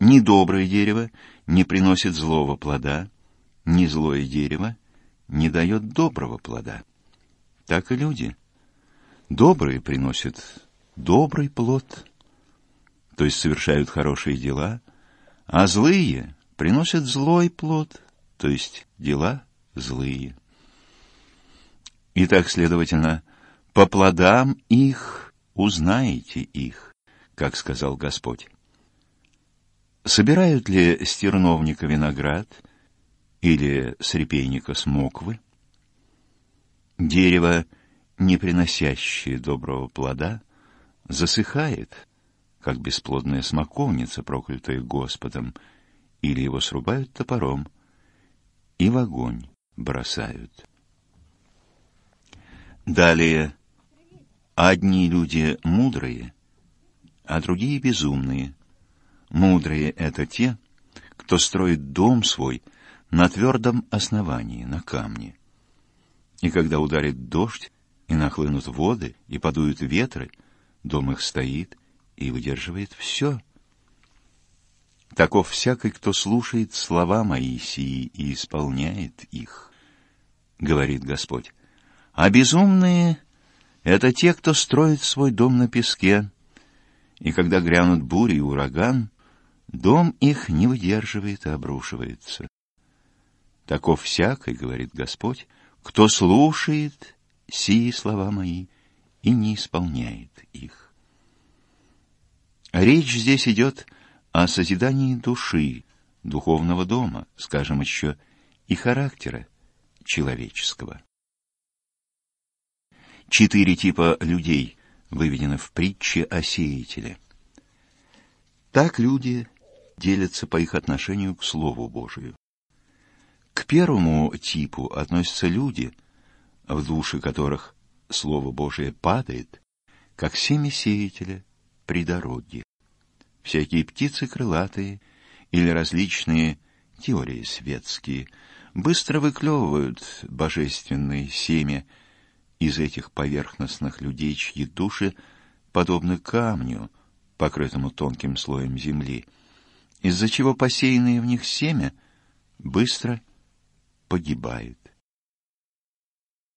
Ни доброе дерево не приносит злого плода, ни злое дерево не дает доброго плода. Так и люди. Добрые приносят добрый плод, то есть совершают хорошие дела, а злые приносят злой плод, то есть дела злые. Итак, следовательно, по плодам их узнаете их, как сказал Господь. Собирают ли с терновника виноград или с репейника смоквы? Дерево, не приносящее доброго плода, засыхает, как бесплодная смоковница, проклятая Господом, или его срубают топором и в огонь бросают. Далее, одни люди мудрые, а другие безумные. Мудрые — это те, кто строит дом свой на твердом основании, на камне. И когда ударит дождь, и нахлынут воды, и подуют ветры, дом их стоит и выдерживает все. Таков всякий, кто слушает слова Моисии и исполняет их, говорит Господь. А безумные — это те, кто строит свой дом на песке, и когда грянут бури и ураган, дом их не выдерживает и обрушивается. Таков всякий, говорит Господь, кто слушает сии слова мои и не исполняет их. Речь здесь идет о созидании души, духовного дома, скажем еще, и характера человеческого. Четыре типа людей выведены в притче о сеятеле. Так люди делятся по их отношению к Слову Божию. К первому типу относятся люди, в души которых Слово Божие падает, как семя сеятеля при дороге. Всякие птицы крылатые или различные теории светские быстро выклевывают божественное семя из этих поверхностных людей, чьи души подобны камню, покрытому тонким слоем земли, из-за чего посеянное в них семя быстро погибает.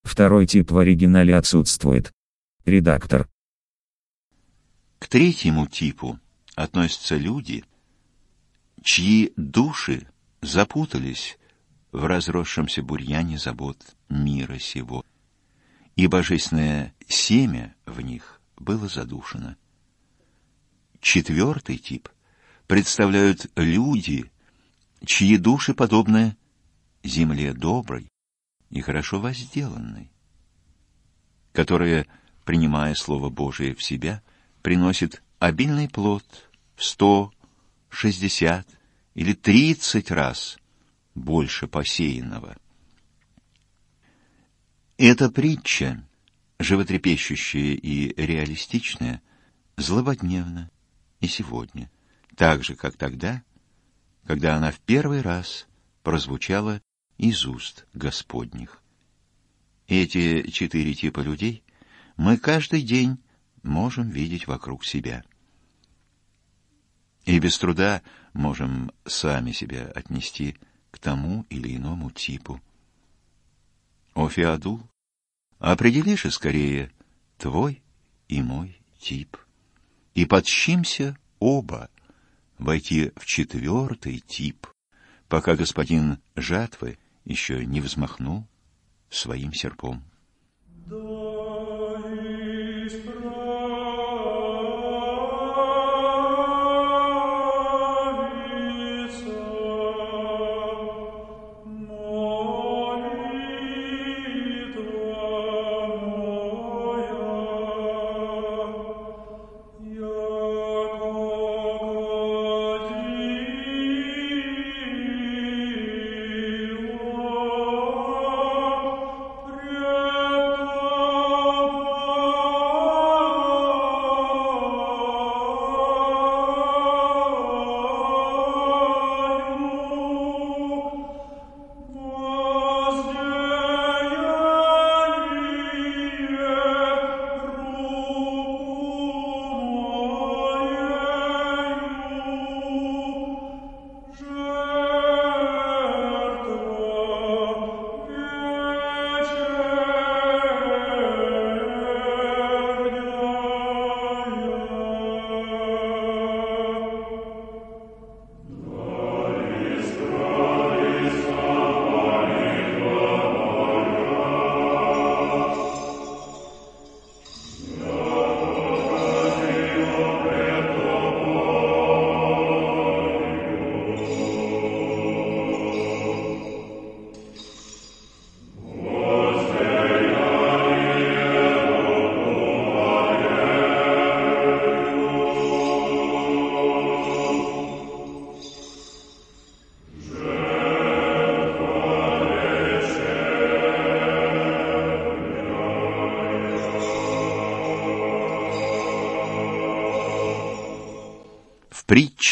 Второй тип в оригинале отсутствует. Редактор. К третьему типу относятся люди, чьи души запутались в разросшемся бурьяне забот мира сего и божественное семя в них было задушено. Четвертый тип представляют люди, чьи души подобны земле доброй и хорошо возделанной, которые, принимая Слово Божие в себя, приносит обильный плод в сто, шестьдесят или тридцать раз больше посеянного. Эта притча, животрепещущая и реалистичная, злободневна и сегодня, так же, как тогда, когда она в первый раз прозвучала из уст Господних. Эти четыре типа людей мы каждый день можем видеть вокруг себя. И без труда можем сами себя отнести к тому или иному типу. О, Феодул, определи же скорее твой и мой тип. И подщимся оба войти в четвертый тип, пока господин жатвы еще не взмахнул своим серпом. В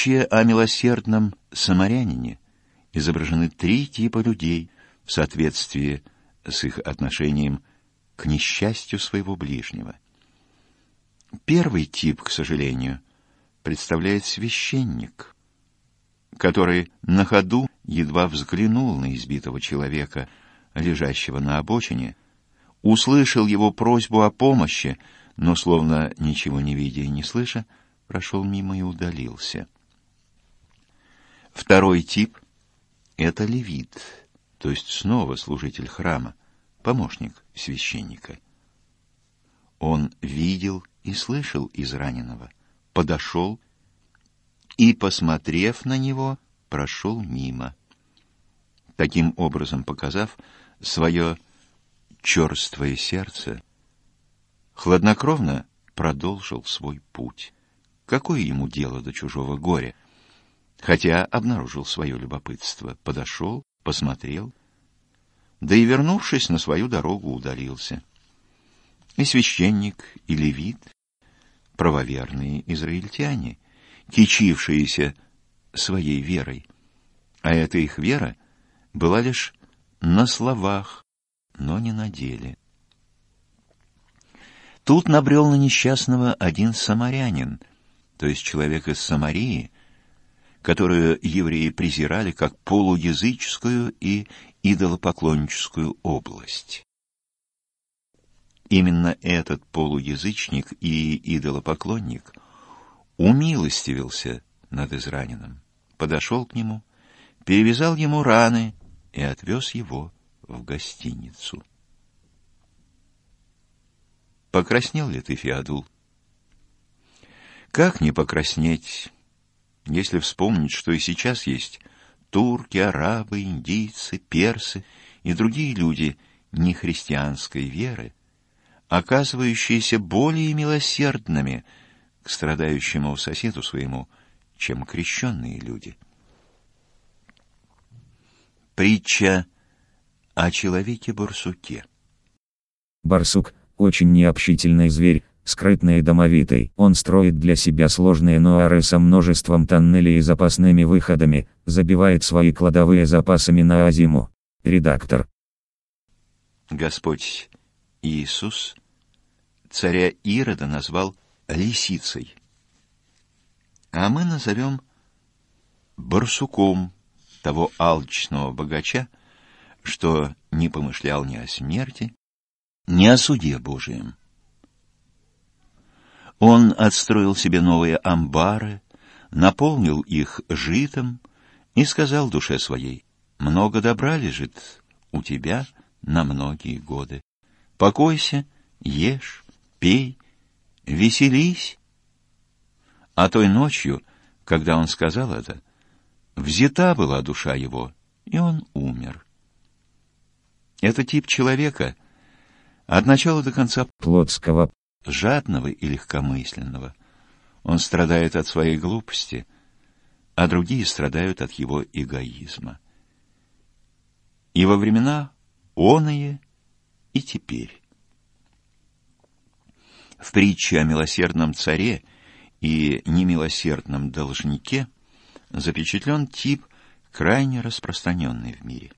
притче о милосердном самарянине изображены три типа людей в соответствии с их отношением к несчастью своего ближнего. Первый тип, к сожалению, представляет священник, который на ходу едва взглянул на избитого человека, лежащего на обочине, услышал его просьбу о помощи, но, словно ничего не видя и не слыша, прошел мимо и удалился. Второй тип — это левит, то есть снова служитель храма, помощник священника. Он видел и слышал израненного, подошел и, посмотрев на него, прошел мимо, таким образом показав свое черствое сердце, хладнокровно продолжил свой путь. Какое ему дело до чужого горя? Хотя обнаружил свое любопытство, подошел, посмотрел, да и, вернувшись на свою дорогу, удалился. И священник, и левит, правоверные израильтяне, кичившиеся своей верой, а эта их вера была лишь на словах, но не на деле. Тут набрел на несчастного один самарянин, то есть человек из Самарии, которую евреи презирали как полуязыческую и идолопоклонническую область. Именно этот полуязычник и идолопоклонник умилостивился над израненным, подошел к нему, перевязал ему раны и отвез его в гостиницу. Покраснел ли ты, Феодул? Как не покраснеть, если вспомнить, что и сейчас есть турки, арабы, индийцы, персы и другие люди нехристианской веры, оказывающиеся более милосердными к страдающему соседу своему, чем крещенные люди. Притча о человеке-барсуке. Барсук – очень необщительный зверь, скрытный и домовитый. Он строит для себя сложные нуары со множеством тоннелей и запасными выходами, забивает свои кладовые запасами на зиму. Редактор. Господь Иисус царя Ирода назвал лисицей, а мы назовем барсуком того алчного богача, что не помышлял ни о смерти, ни о суде Божием. Он отстроил себе новые амбары, наполнил их житом и сказал душе своей, «Много добра лежит у тебя на многие годы. Покойся, ешь, пей, веселись». А той ночью, когда он сказал это, взята была душа его, и он умер. Это тип человека от начала до конца плотского, жадного и легкомысленного. Он страдает от своей глупости, а другие страдают от его эгоизма. И во времена оные, и теперь. В притче о милосердном царе и немилосердном должнике запечатлен тип, крайне распространенный в мире.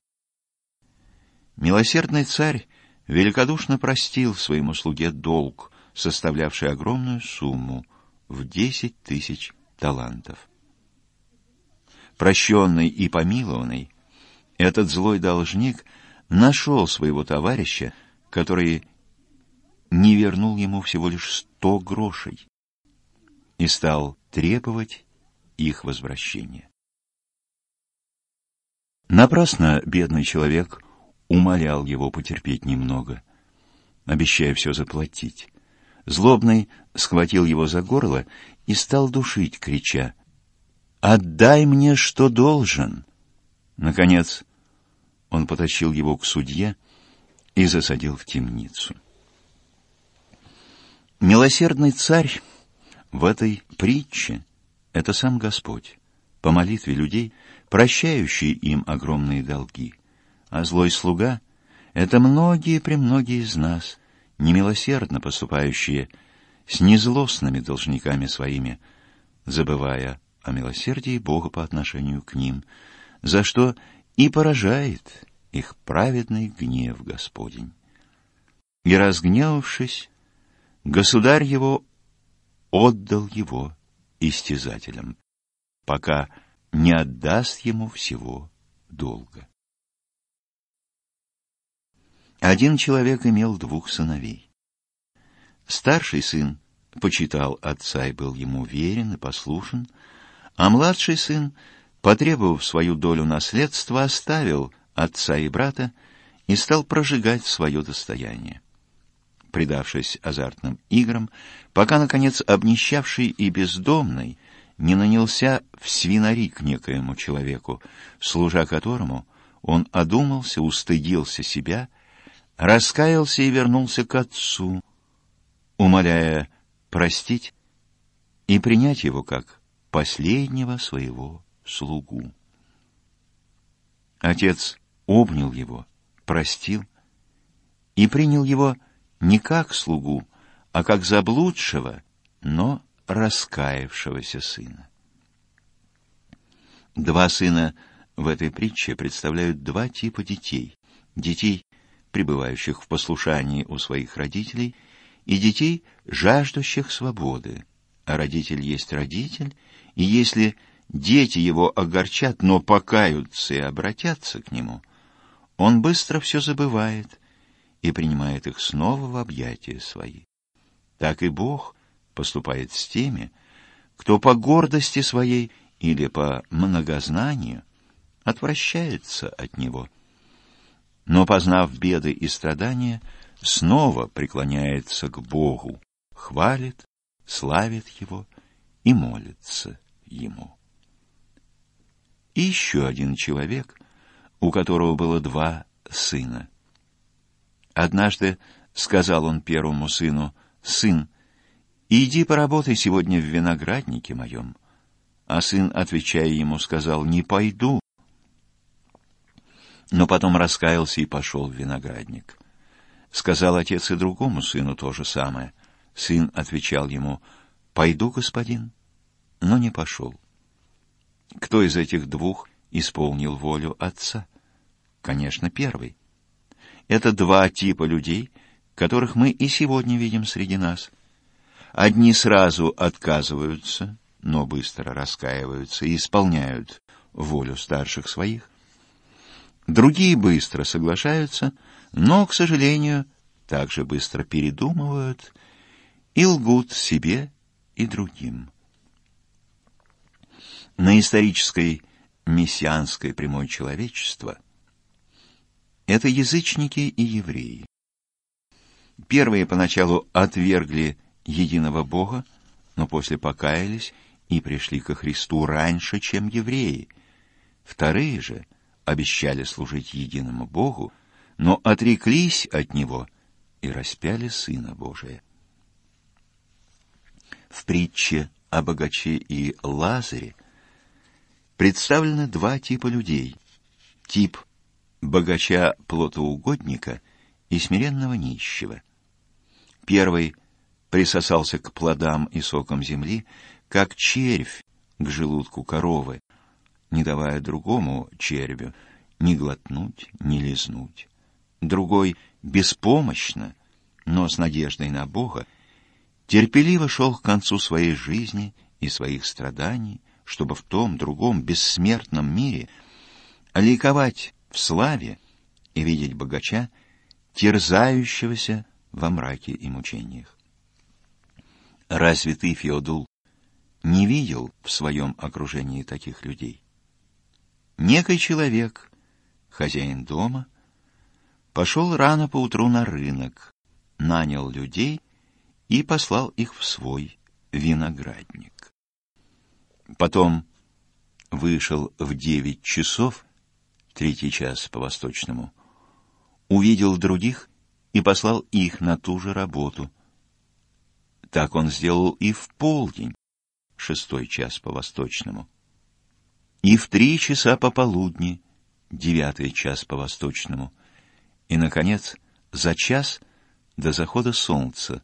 Милосердный царь великодушно простил своему слуге долг, составлявший огромную сумму в десять тысяч талантов. Прощенный и помилованный, этот злой должник нашел своего товарища, который не вернул ему всего лишь сто грошей и стал требовать их возвращения. Напрасно бедный человек умолял его потерпеть немного, обещая все заплатить. Злобный схватил его за горло и стал душить, крича «Отдай мне, что должен!» Наконец он потащил его к судье и засадил в темницу. Милосердный царь в этой притче — это сам Господь, по молитве людей, прощающий им огромные долги а злой слуга — это многие-премногие из нас, немилосердно поступающие с незлостными должниками своими, забывая о милосердии Бога по отношению к ним, за что и поражает их праведный гнев Господень. И разгневавшись, государь его отдал его истязателям, пока не отдаст ему всего долга. Один человек имел двух сыновей. Старший сын почитал отца и был ему верен и послушен, а младший сын, потребовав свою долю наследства, оставил отца и брата и стал прожигать свое достояние. Предавшись азартным играм, пока, наконец, обнищавший и бездомный не нанялся в свинари к некоему человеку, служа которому он одумался, устыдился себя — раскаялся и вернулся к отцу, умоляя простить и принять его как последнего своего слугу. Отец обнял его, простил и принял его не как слугу, а как заблудшего, но раскаявшегося сына. Два сына в этой притче представляют два типа детей. Детей, пребывающих в послушании у своих родителей, и детей, жаждущих свободы. А родитель есть родитель, и если дети его огорчат, но покаются и обратятся к нему, он быстро все забывает и принимает их снова в объятия свои. Так и Бог поступает с теми, кто по гордости своей или по многознанию отвращается от него – но, познав беды и страдания, снова преклоняется к Богу, хвалит, славит Его и молится Ему. И еще один человек, у которого было два сына. Однажды сказал он первому сыну, «Сын, иди поработай сегодня в винограднике моем». А сын, отвечая ему, сказал, «Не пойду, но потом раскаялся и пошел в виноградник. Сказал отец и другому сыну то же самое. Сын отвечал ему, «Пойду, господин», но не пошел. Кто из этих двух исполнил волю отца? Конечно, первый. Это два типа людей, которых мы и сегодня видим среди нас. Одни сразу отказываются, но быстро раскаиваются и исполняют волю старших своих. Другие быстро соглашаются, но, к сожалению, также быстро передумывают и лгут себе и другим. на исторической мессианской прямой человечества, это язычники и евреи. Первые поначалу отвергли единого Бога, но после покаялись и пришли ко Христу раньше, чем евреи. Вторые же обещали служить единому Богу, но отреклись от Него и распяли Сына Божия. В притче о богаче и Лазаре представлены два типа людей. Тип богача-плотоугодника и смиренного нищего. Первый присосался к плодам и сокам земли, как червь к желудку коровы, не давая другому червю ни глотнуть, ни лизнуть. Другой беспомощно, но с надеждой на Бога, терпеливо шел к концу своей жизни и своих страданий, чтобы в том другом бессмертном мире ликовать в славе и видеть богача, терзающегося во мраке и мучениях. Разве ты, Феодул, не видел в своем окружении таких людей? Некий человек, хозяин дома, пошел рано поутру на рынок, нанял людей и послал их в свой виноградник. Потом вышел в девять часов, третий час по восточному, увидел других и послал их на ту же работу. Так он сделал и в полдень, шестой час по восточному, и в три часа пополудни, девятый час по восточному, и, наконец, за час до захода солнца,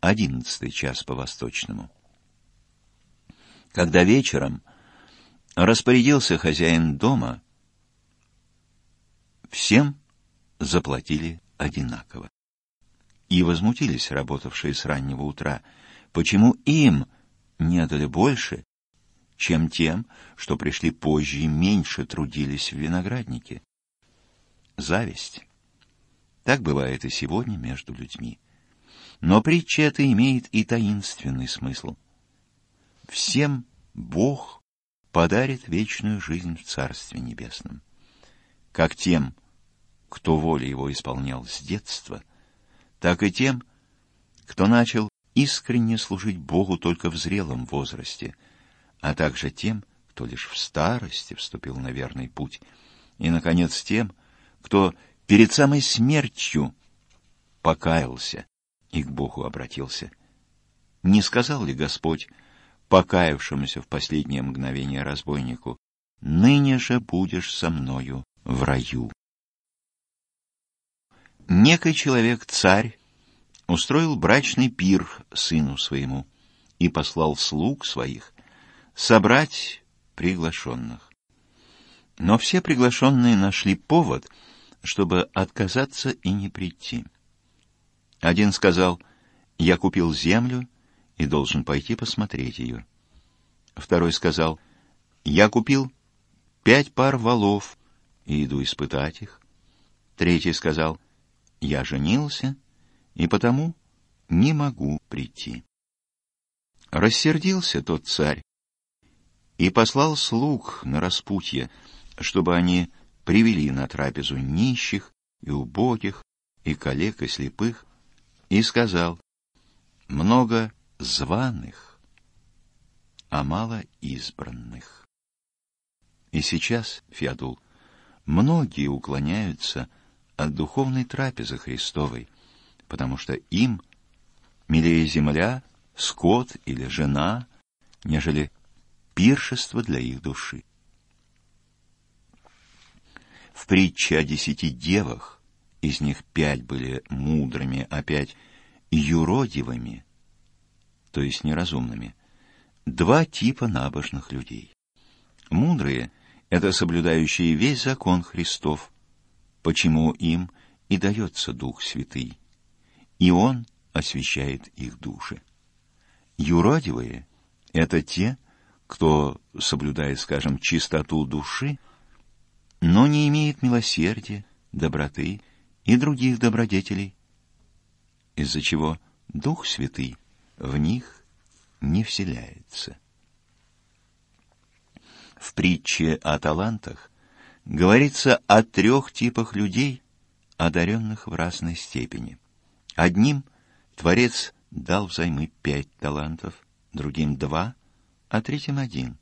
одиннадцатый час по восточному. Когда вечером распорядился хозяин дома, всем заплатили одинаково. И возмутились работавшие с раннего утра, почему им не дали больше, чем тем, что пришли позже и меньше трудились в винограднике. Зависть. Так бывает и сегодня между людьми. Но притча эта имеет и таинственный смысл. Всем Бог подарит вечную жизнь в Царстве Небесном. Как тем, кто волю его исполнял с детства, так и тем, кто начал искренне служить Богу только в зрелом возрасте, а также тем, кто лишь в старости вступил на верный путь, и, наконец, тем, кто перед самой смертью покаялся и к Богу обратился. Не сказал ли Господь покаявшемуся в последнее мгновение разбойнику, «Ныне же будешь со мною в раю»? Некий человек-царь устроил брачный пир сыну своему и послал слуг своих собрать приглашенных. Но все приглашенные нашли повод, чтобы отказаться и не прийти. Один сказал, «Я купил землю и должен пойти посмотреть ее». Второй сказал, «Я купил пять пар валов и иду испытать их». Третий сказал, я женился и потому не могу прийти. Рассердился тот царь и послал слуг на распутье, чтобы они привели на трапезу нищих и убогих, и коллег, и слепых, и сказал, много званых, а мало избранных. И сейчас, Феодул, многие уклоняются от духовной трапезы Христовой, потому что им милее земля, скот или жена, нежели пиршество для их души. В притче о десяти девах из них пять были мудрыми, а пять юродивыми, то есть неразумными. Два типа набожных людей. Мудрые — это соблюдающие весь закон Христов, почему им и дается Дух Святый, и Он освещает их души. Юродивые — это те, кто соблюдает, скажем, чистоту души, но не имеет милосердия, доброты и других добродетелей, из-за чего Дух Святый в них не вселяется. В притче о талантах говорится о трех типах людей, одаренных в разной степени. Одним Творец дал взаймы пять талантов, другим два, а третьим один.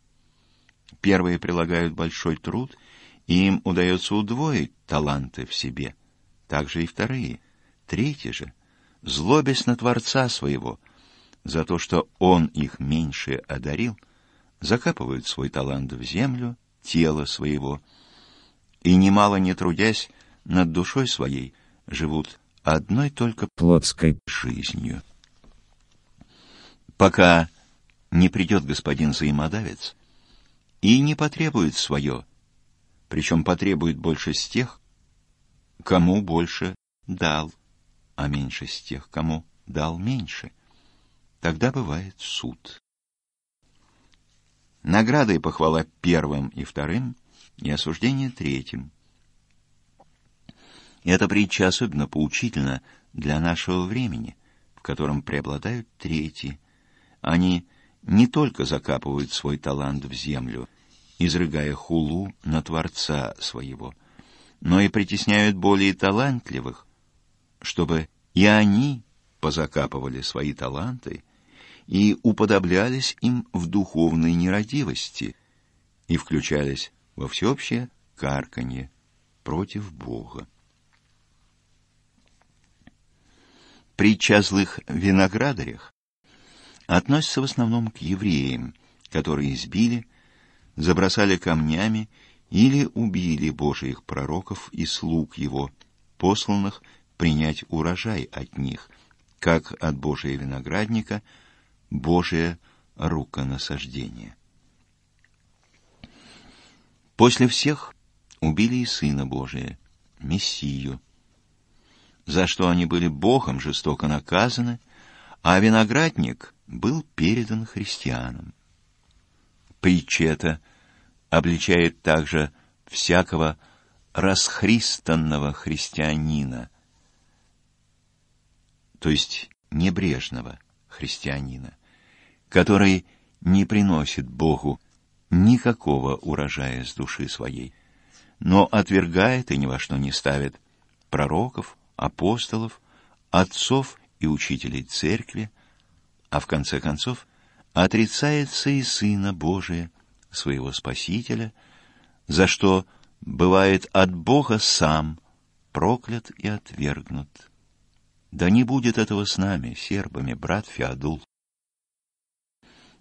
Первые прилагают большой труд, и им удается удвоить таланты в себе. Также и вторые. Третьи же, злобясь на Творца своего, за то, что Он их меньше одарил, закапывают свой талант в землю, тело своего, и, немало не трудясь, над душой своей живут одной только плотской жизнью. Пока не придет господин взаимодавец и не потребует свое, причем потребует больше с тех, кому больше дал, а меньше с тех, кому дал меньше. Тогда бывает суд. Награда и похвала первым и вторым, и осуждение третьим. Эта притча особенно поучительна для нашего времени, в котором преобладают третьи. Они не только закапывают свой талант в землю, изрыгая хулу на Творца своего, но и притесняют более талантливых, чтобы и они позакапывали свои таланты и уподоблялись им в духовной нерадивости и включались во всеобщее карканье против Бога. Притча о злых виноградарях относится в основном к евреям, которые избили, забросали камнями или убили Божиих пророков и слуг его, посланных принять урожай от них, как от Божия виноградника, Божие руконасаждение. После всех убили и Сына Божия, Мессию, за что они были Богом жестоко наказаны, а виноградник был передан христианам. Притча эта обличает также всякого расхристанного христианина, то есть небрежного христианина, который не приносит Богу никакого урожая с души своей, но отвергает и ни во что не ставит пророков, апостолов, отцов и учителей церкви, а в конце концов отрицается и Сына Божия, своего Спасителя, за что бывает от Бога сам проклят и отвергнут. Да не будет этого с нами, сербами, брат Феодул.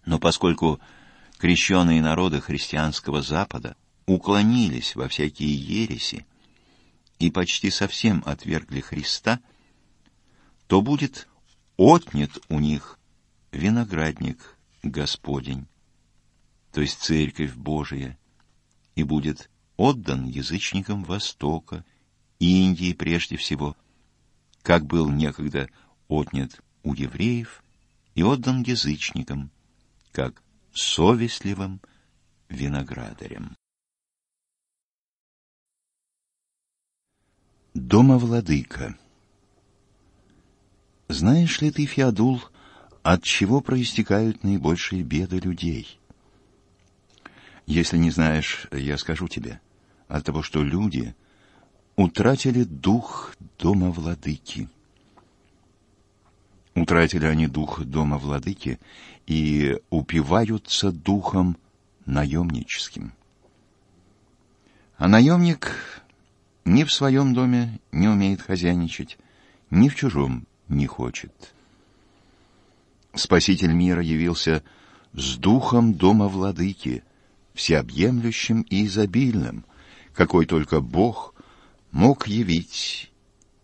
Но поскольку крещенные народы христианского Запада уклонились во всякие ереси, и почти совсем отвергли Христа, то будет отнят у них виноградник Господень, то есть Церковь Божия, и будет отдан язычникам Востока, Индии прежде всего, как был некогда отнят у евреев и отдан язычникам, как совестливым виноградарям. Дома владыка. Знаешь ли ты, Феодул, от чего проистекают наибольшие беды людей? Если не знаешь, я скажу тебе. От того, что люди утратили дух дома владыки. Утратили они дух дома владыки и упиваются духом наемническим. А наемник ни в своем доме не умеет хозяйничать, ни в чужом не хочет. Спаситель мира явился с духом дома владыки, всеобъемлющим и изобильным, какой только Бог мог явить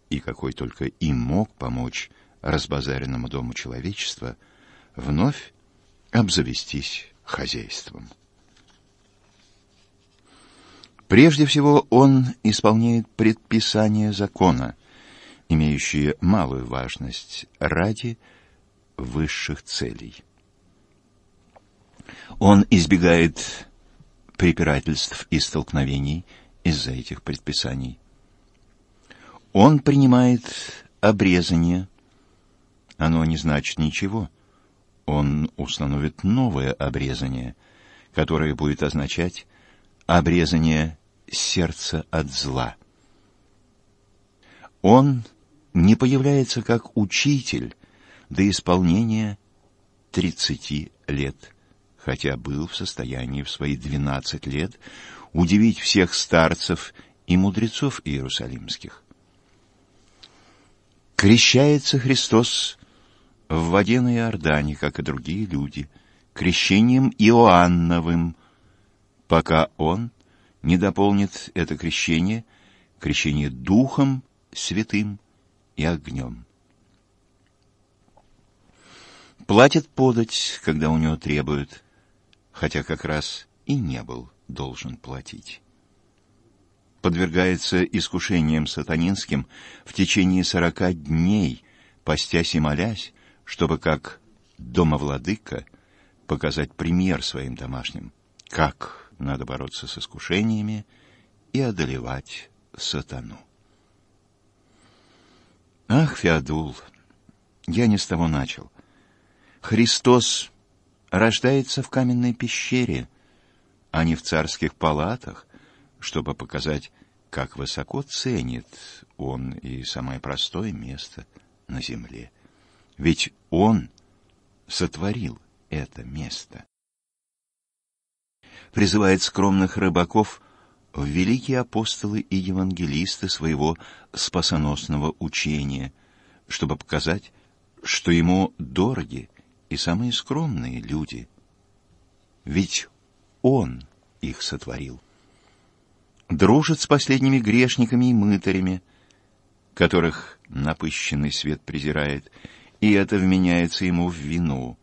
и какой только и мог помочь разбазаренному дому человечества вновь обзавестись хозяйством. Прежде всего, он исполняет предписания закона, имеющие малую важность ради высших целей. Он избегает препирательств и столкновений из-за этих предписаний. Он принимает обрезание. Оно не значит ничего. Он установит новое обрезание, которое будет означать обрезание сердца от зла. Он не появляется как учитель до исполнения 30 лет, хотя был в состоянии в свои 12 лет удивить всех старцев и мудрецов иерусалимских. Крещается Христос в воде на Иордане, как и другие люди, крещением Иоанновым, пока он не дополнит это крещение, крещение Духом Святым и огнем. Платит подать, когда у него требуют, хотя как раз и не был должен платить. Подвергается искушениям сатанинским в течение сорока дней, постясь и молясь, чтобы как домовладыка показать пример своим домашним, как надо бороться с искушениями и одолевать сатану. Ах, Феодул, я не с того начал. Христос рождается в каменной пещере, а не в царских палатах, чтобы показать, как высоко ценит он и самое простое место на земле. Ведь он сотворил это место. Призывает скромных рыбаков в великие апостолы и евангелисты своего спасоносного учения, чтобы показать, что ему дороги и самые скромные люди. Ведь он их сотворил. Дружит с последними грешниками и мытарями, которых напыщенный свет презирает, и это вменяется ему в вину.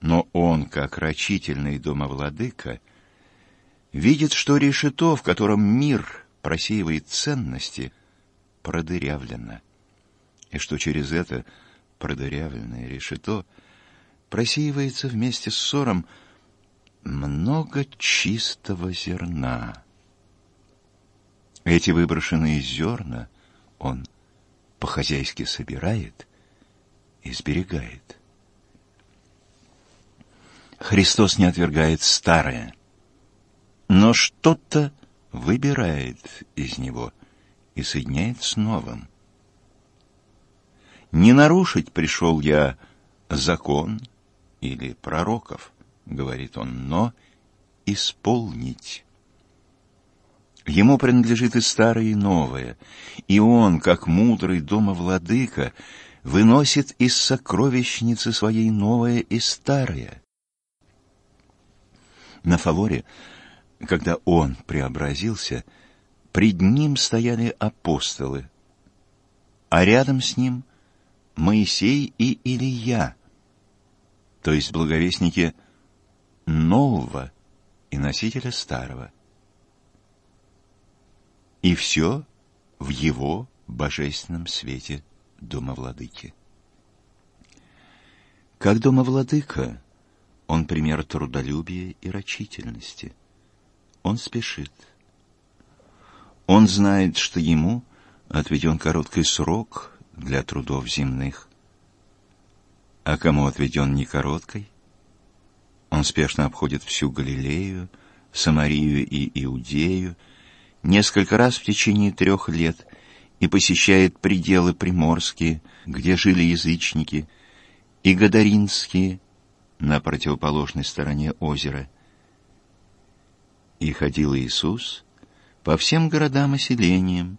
Но он, как рачительный домовладыка, видит, что решето, в котором мир просеивает ценности, продырявлено, и что через это продырявленное решето просеивается вместе с ссором много чистого зерна. Эти выброшенные зерна он по-хозяйски собирает и сберегает. Христос не отвергает старое, но что-то выбирает из него и соединяет с новым. Не нарушить пришел я закон или пророков, говорит он, но исполнить. Ему принадлежит и старое, и новое, и он, как мудрый домовладыка, выносит из сокровищницы своей новое и старое. На фаворе, когда он преобразился, пред ним стояли апостолы, а рядом с ним Моисей и Илия, то есть благовестники нового и носителя старого. И все в его божественном свете домовладыки. Как домовладыка, он пример трудолюбия и рачительности. Он спешит. Он знает, что ему отведен короткий срок для трудов земных. А кому отведен не короткий? Он спешно обходит всю Галилею, Самарию и Иудею, несколько раз в течение трех лет и посещает пределы приморские, где жили язычники, и гадаринские на противоположной стороне озера. И ходил Иисус по всем городам и селениям,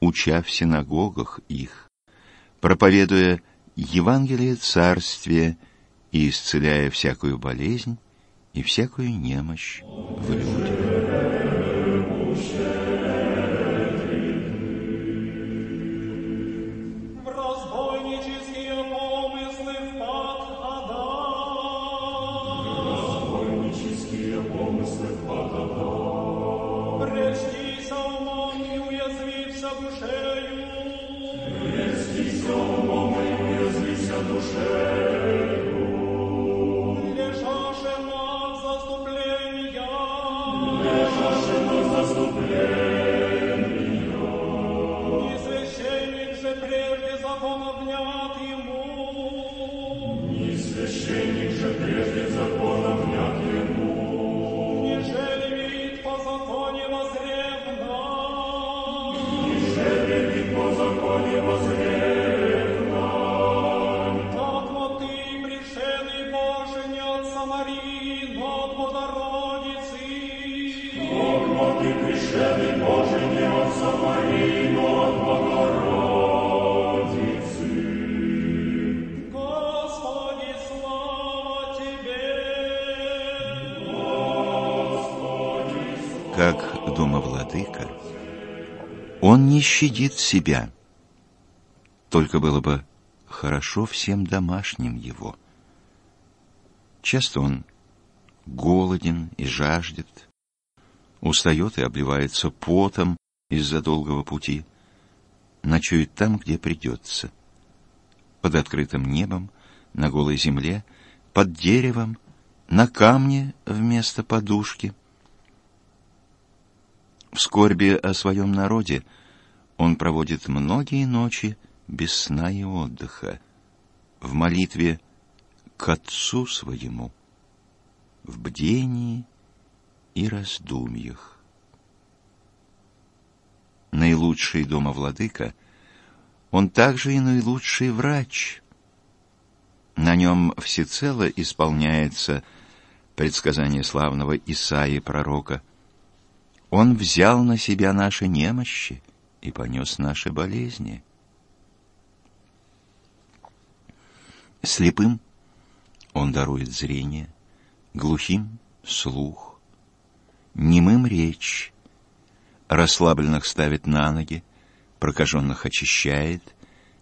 уча в синагогах их, проповедуя Евангелие Царствия и исцеляя всякую болезнь и всякую немощь в людях. Щадит себя. Только было бы хорошо всем домашним его. Часто он голоден и жаждет, устает и обливается потом из-за долгого пути, ночует там, где придется, под открытым небом, на голой земле, под деревом, на камне вместо подушки. В скорби о своем народе он проводит многие ночи без сна и отдыха, в молитве к Отцу своему, в бдении и раздумьях. Наилучший дома владыка, он также и наилучший врач. На нем всецело исполняется предсказание славного Исаии пророка. Он взял на себя наши немощи и понес наши болезни. Слепым он дарует зрение, глухим — слух, немым — речь, расслабленных ставит на ноги, прокаженных очищает,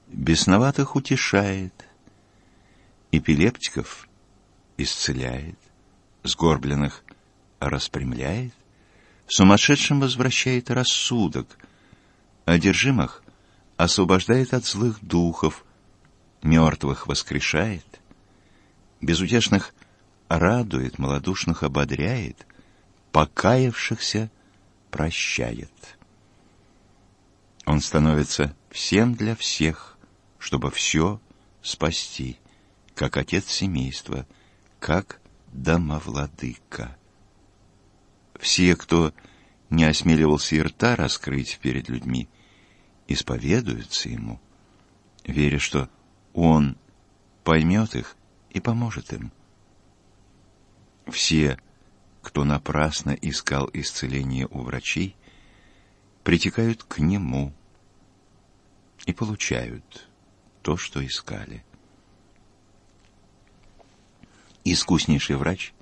бесноватых утешает, эпилептиков исцеляет, сгорбленных распрямляет, сумасшедшим возвращает рассудок, одержимых освобождает от злых духов, мертвых воскрешает, безутешных радует, малодушных ободряет, покаявшихся прощает. Он становится всем для всех, чтобы все спасти, как отец семейства, как домовладыка. Все, кто не осмеливался и рта раскрыть перед людьми, исповедуются ему, веря, что он поймет их и поможет им. Все, кто напрасно искал исцеления у врачей, притекают к нему и получают то, что искали. Искуснейший врач,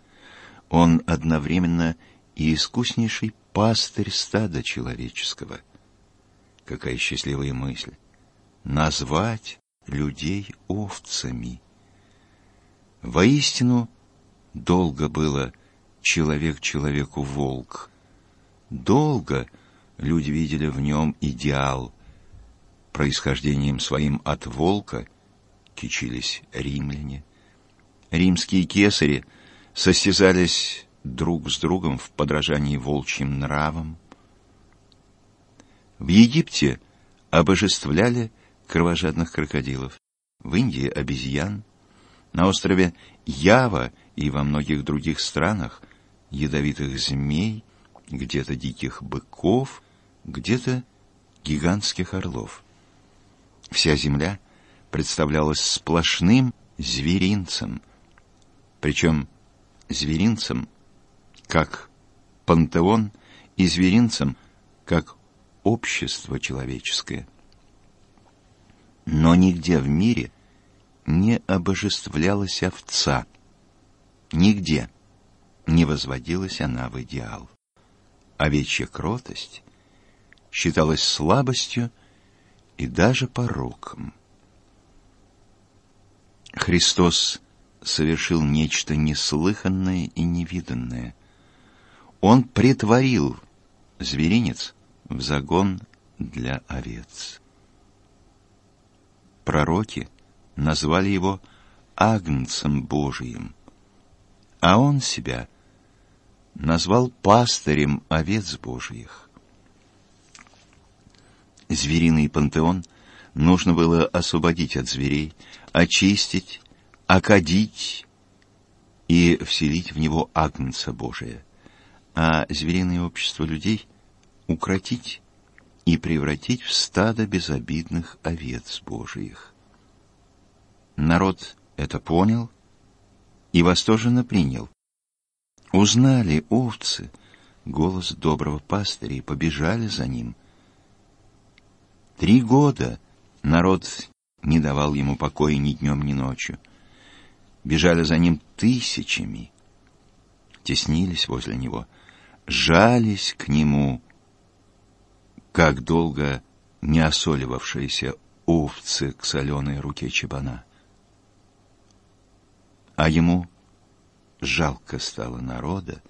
он одновременно и искуснейший пастырь стада человеческого. Какая счастливая мысль! Назвать людей овцами. Воистину, долго было человек человеку волк. Долго люди видели в нем идеал. Происхождением своим от волка кичились римляне. Римские кесари состязались друг с другом в подражании волчьим нравам. В Египте обожествляли кровожадных крокодилов, в Индии обезьян, на острове Ява и во многих других странах ядовитых змей, где-то диких быков, где-то гигантских орлов. Вся земля представлялась сплошным зверинцем, причем зверинцем как пантеон и зверинцем как общество человеческое – но нигде в мире не обожествлялась овца. Нигде не возводилась она в идеал. Овечья кротость считалась слабостью и даже пороком. Христос совершил нечто неслыханное и невиданное. Он притворил зверинец в загон для овец пророки назвали его Агнцем Божиим, а он себя назвал пастырем овец Божиих. Звериный пантеон нужно было освободить от зверей, очистить, окадить и вселить в него Агнца Божия, а звериное общество людей укротить и превратить в стадо безобидных овец Божиих. Народ это понял и восторженно принял. Узнали овцы голос доброго пастыря и побежали за ним. Три года народ не давал ему покоя ни днем, ни ночью. Бежали за ним тысячами, теснились возле него, жались к нему, как долго не осоливавшиеся овцы к соленой руке чебана. А ему жалко стало народа,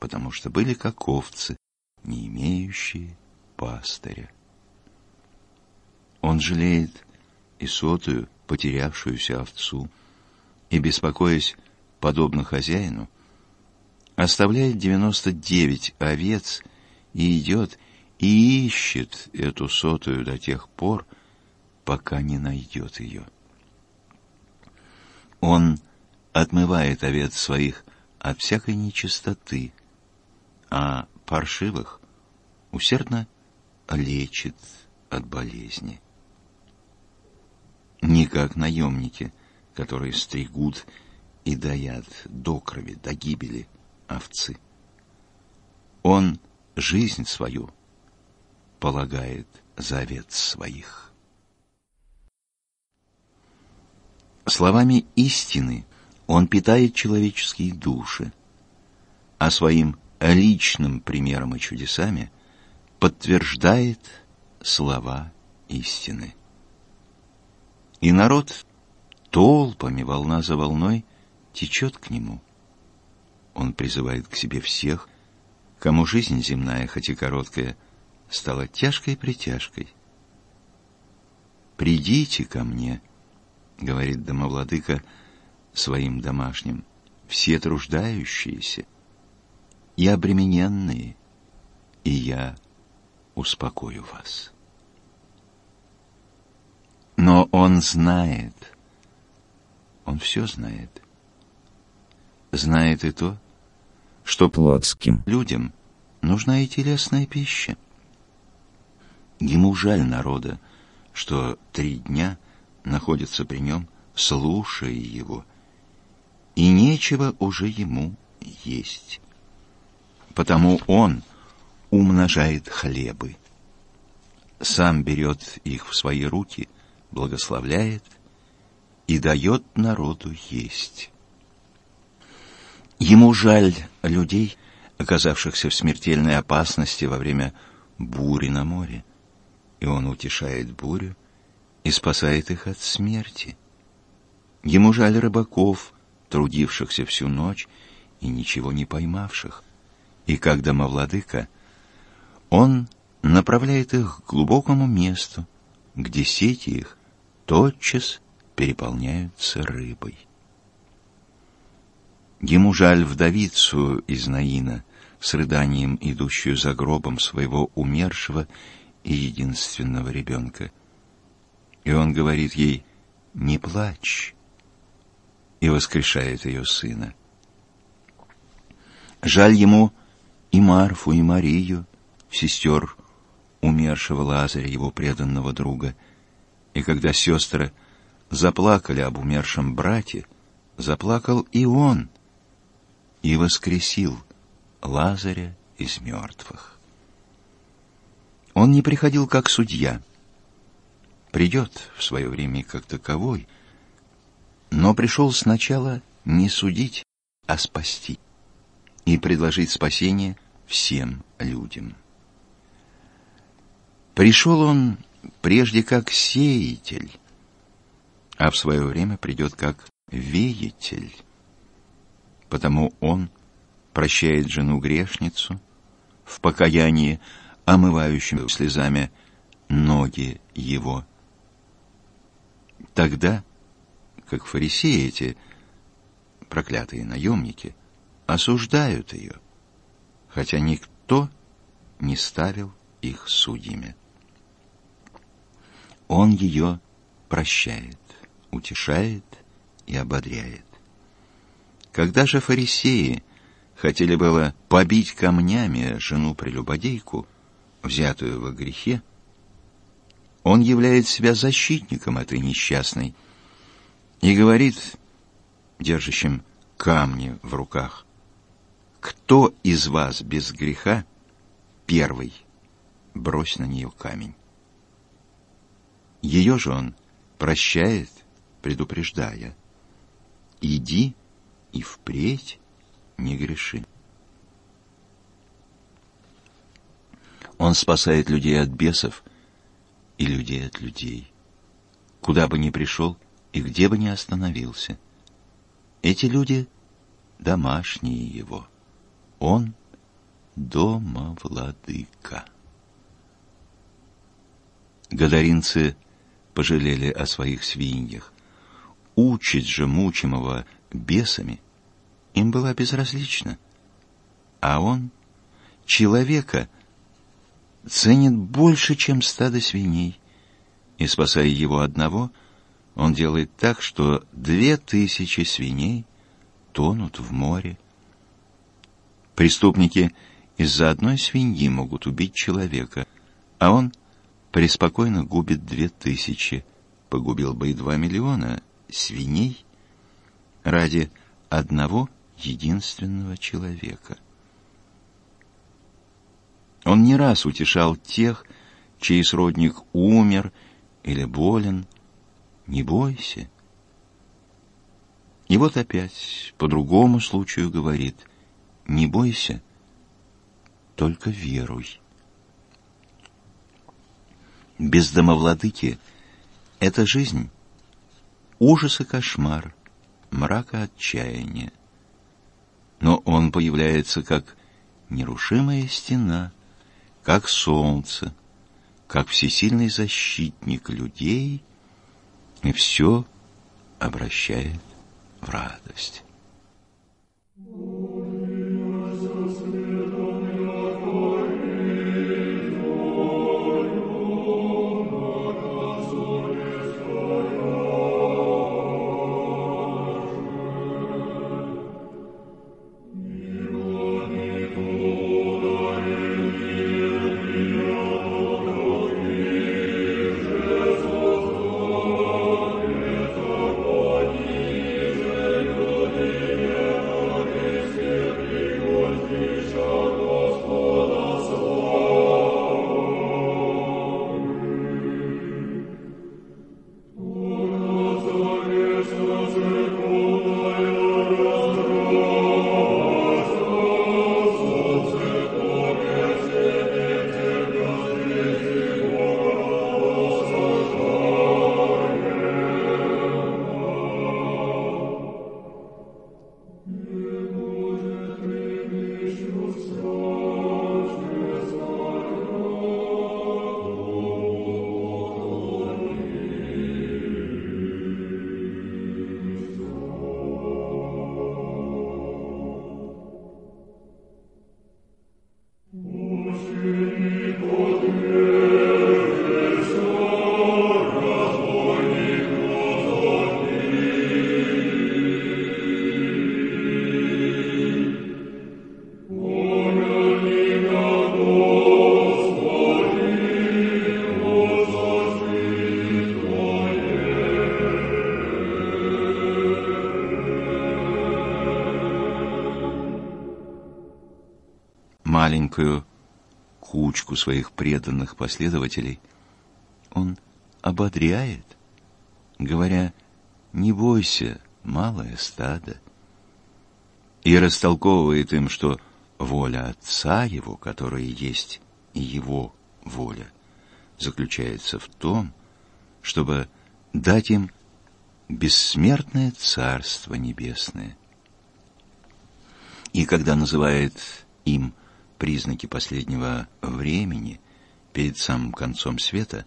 потому что были как овцы, не имеющие пастыря. Он жалеет и сотую, потерявшуюся овцу, и, беспокоясь, подобно хозяину, оставляет девяносто девять овец и идет и ищет эту сотую до тех пор, пока не найдет ее. Он отмывает овец своих от всякой нечистоты, а паршивых усердно лечит от болезни. Не как наемники, которые стригут и даят до крови, до гибели овцы. Он жизнь свою полагает за овец своих. Словами истины он питает человеческие души, а своим личным примером и чудесами подтверждает слова истины. И народ толпами, волна за волной, течет к нему. Он призывает к себе всех, кому жизнь земная, хоть и короткая, стала тяжкой-притяжкой. «Придите ко мне», — говорит домовладыка своим домашним, — «все труждающиеся и обремененные, и я успокою вас». Но он знает, он все знает. Знает и то, что плотским людям нужна и телесная пища. Ему жаль народа, что три дня находится при нем, слушая его, и нечего уже ему есть. Потому он умножает хлебы, сам берет их в свои руки, благословляет и дает народу есть. Ему жаль людей, оказавшихся в смертельной опасности во время бури на море и он утешает бурю и спасает их от смерти. Ему жаль рыбаков, трудившихся всю ночь и ничего не поймавших. И как домовладыка, он направляет их к глубокому месту, где сети их тотчас переполняются рыбой. Ему жаль вдовицу из Наина, с рыданием идущую за гробом своего умершего и единственного ребенка. И он говорит ей «Не плачь» и воскрешает ее сына. Жаль ему и Марфу, и Марию, сестер умершего Лазаря, его преданного друга. И когда сестры заплакали об умершем брате, заплакал и он, и воскресил Лазаря из мертвых. Он не приходил как судья. Придет в свое время как таковой, но пришел сначала не судить, а спасти и предложить спасение всем людям. Пришел он прежде как сеятель, а в свое время придет как веятель. Потому он прощает жену грешницу в покаянии омывающим слезами ноги его. Тогда, как фарисеи эти, проклятые наемники, осуждают ее, хотя никто не ставил их судьями. Он ее прощает, утешает и ободряет. Когда же фарисеи хотели было побить камнями жену-прелюбодейку, взятую во грехе, он являет себя защитником этой несчастной и говорит, держащим камни в руках, «Кто из вас без греха первый? Брось на нее камень». Ее же он прощает, предупреждая, «Иди и впредь не греши». Он спасает людей от бесов, и людей от людей. Куда бы ни пришел и где бы ни остановился. Эти люди — домашние его. Он — домовладыка. Гадаринцы пожалели о своих свиньях. Учить же мучимого бесами им было безразлично. А он человека ценит больше, чем стадо свиней. И, спасая его одного, он делает так, что две тысячи свиней тонут в море. Преступники из-за одной свиньи могут убить человека, а он преспокойно губит две тысячи, погубил бы и два миллиона свиней ради одного единственного человека. Он не раз утешал тех, чей сродник умер или болен. Не бойся. И вот опять по другому случаю говорит, не бойся, только веруй. Без домовладыки эта жизнь — ужас и кошмар, мрак и отчаяние. Но он появляется как нерушимая стена, как солнце, как всесильный защитник людей, и все обращает в радость. Своих преданных последователей, он ободряет, говоря «Не бойся, малое стадо», и растолковывает им, что воля Отца Его, которая есть и Его воля, заключается в том, чтобы дать им бессмертное Царство Небесное. И когда называет им признаки последнего времени перед самым концом света,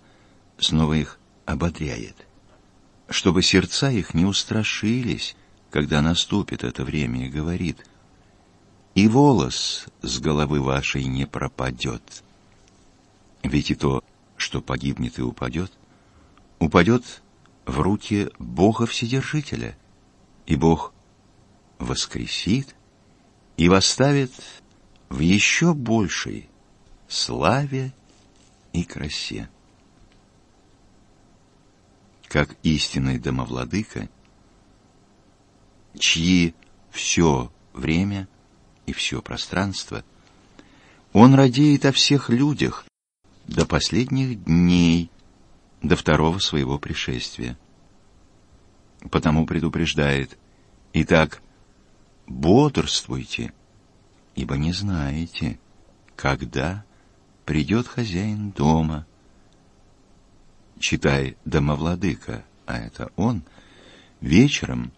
снова их ободряет, чтобы сердца их не устрашились, когда наступит это время, и говорит, «И волос с головы вашей не пропадет». Ведь и то, что погибнет и упадет, упадет в руки Бога Вседержителя, и Бог воскресит и восставит в еще большей славе и красе. Как истинный домовладыка, чьи все время и все пространство, он радеет о всех людях до последних дней, до второго своего пришествия. Потому предупреждает, «Итак, бодрствуйте» ибо не знаете, когда придет хозяин дома, читай домовладыка, а это он, вечером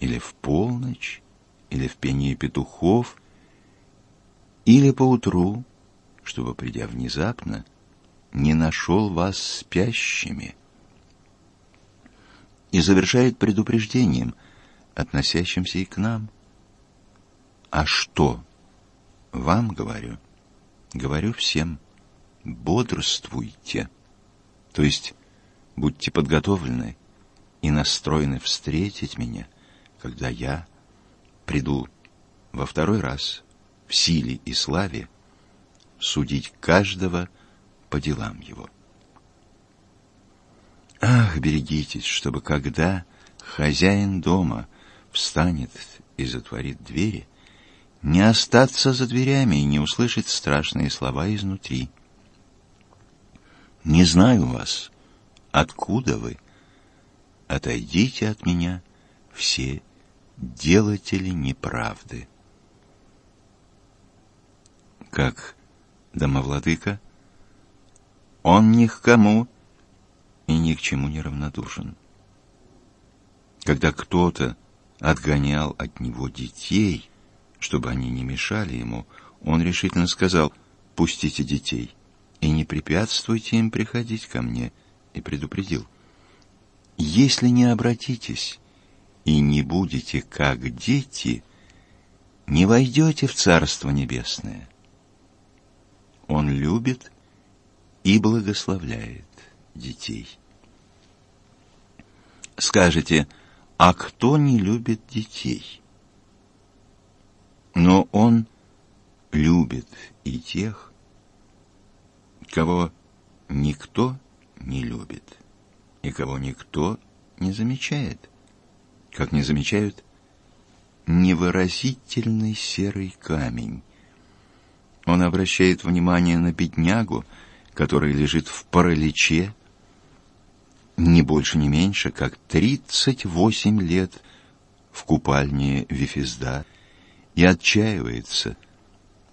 или в полночь, или в пении петухов, или поутру, чтобы, придя внезапно, не нашел вас спящими. И завершает предупреждением, относящимся и к нам. А что? Вам говорю, говорю всем, бодрствуйте. То есть будьте подготовлены и настроены встретить меня, когда я приду во второй раз в силе и славе судить каждого по делам его. Ах, берегитесь, чтобы когда хозяин дома встанет и затворит двери, не остаться за дверями и не услышать страшные слова изнутри. Не знаю вас, откуда вы. Отойдите от меня, все делатели неправды. Как домовладыка, он ни к кому и ни к чему не равнодушен. Когда кто-то отгонял от него детей, чтобы они не мешали ему, он решительно сказал «пустите детей» и не препятствуйте им приходить ко мне, и предупредил «если не обратитесь и не будете как дети, не войдете в Царство Небесное». Он любит и благословляет детей. Скажете, а кто не любит детей? Но он любит и тех, кого никто не любит и кого никто не замечает, как не замечают невыразительный серый камень. Он обращает внимание на беднягу, который лежит в параличе, не больше, не меньше, как 38 лет в купальне Вифизда и отчаивается,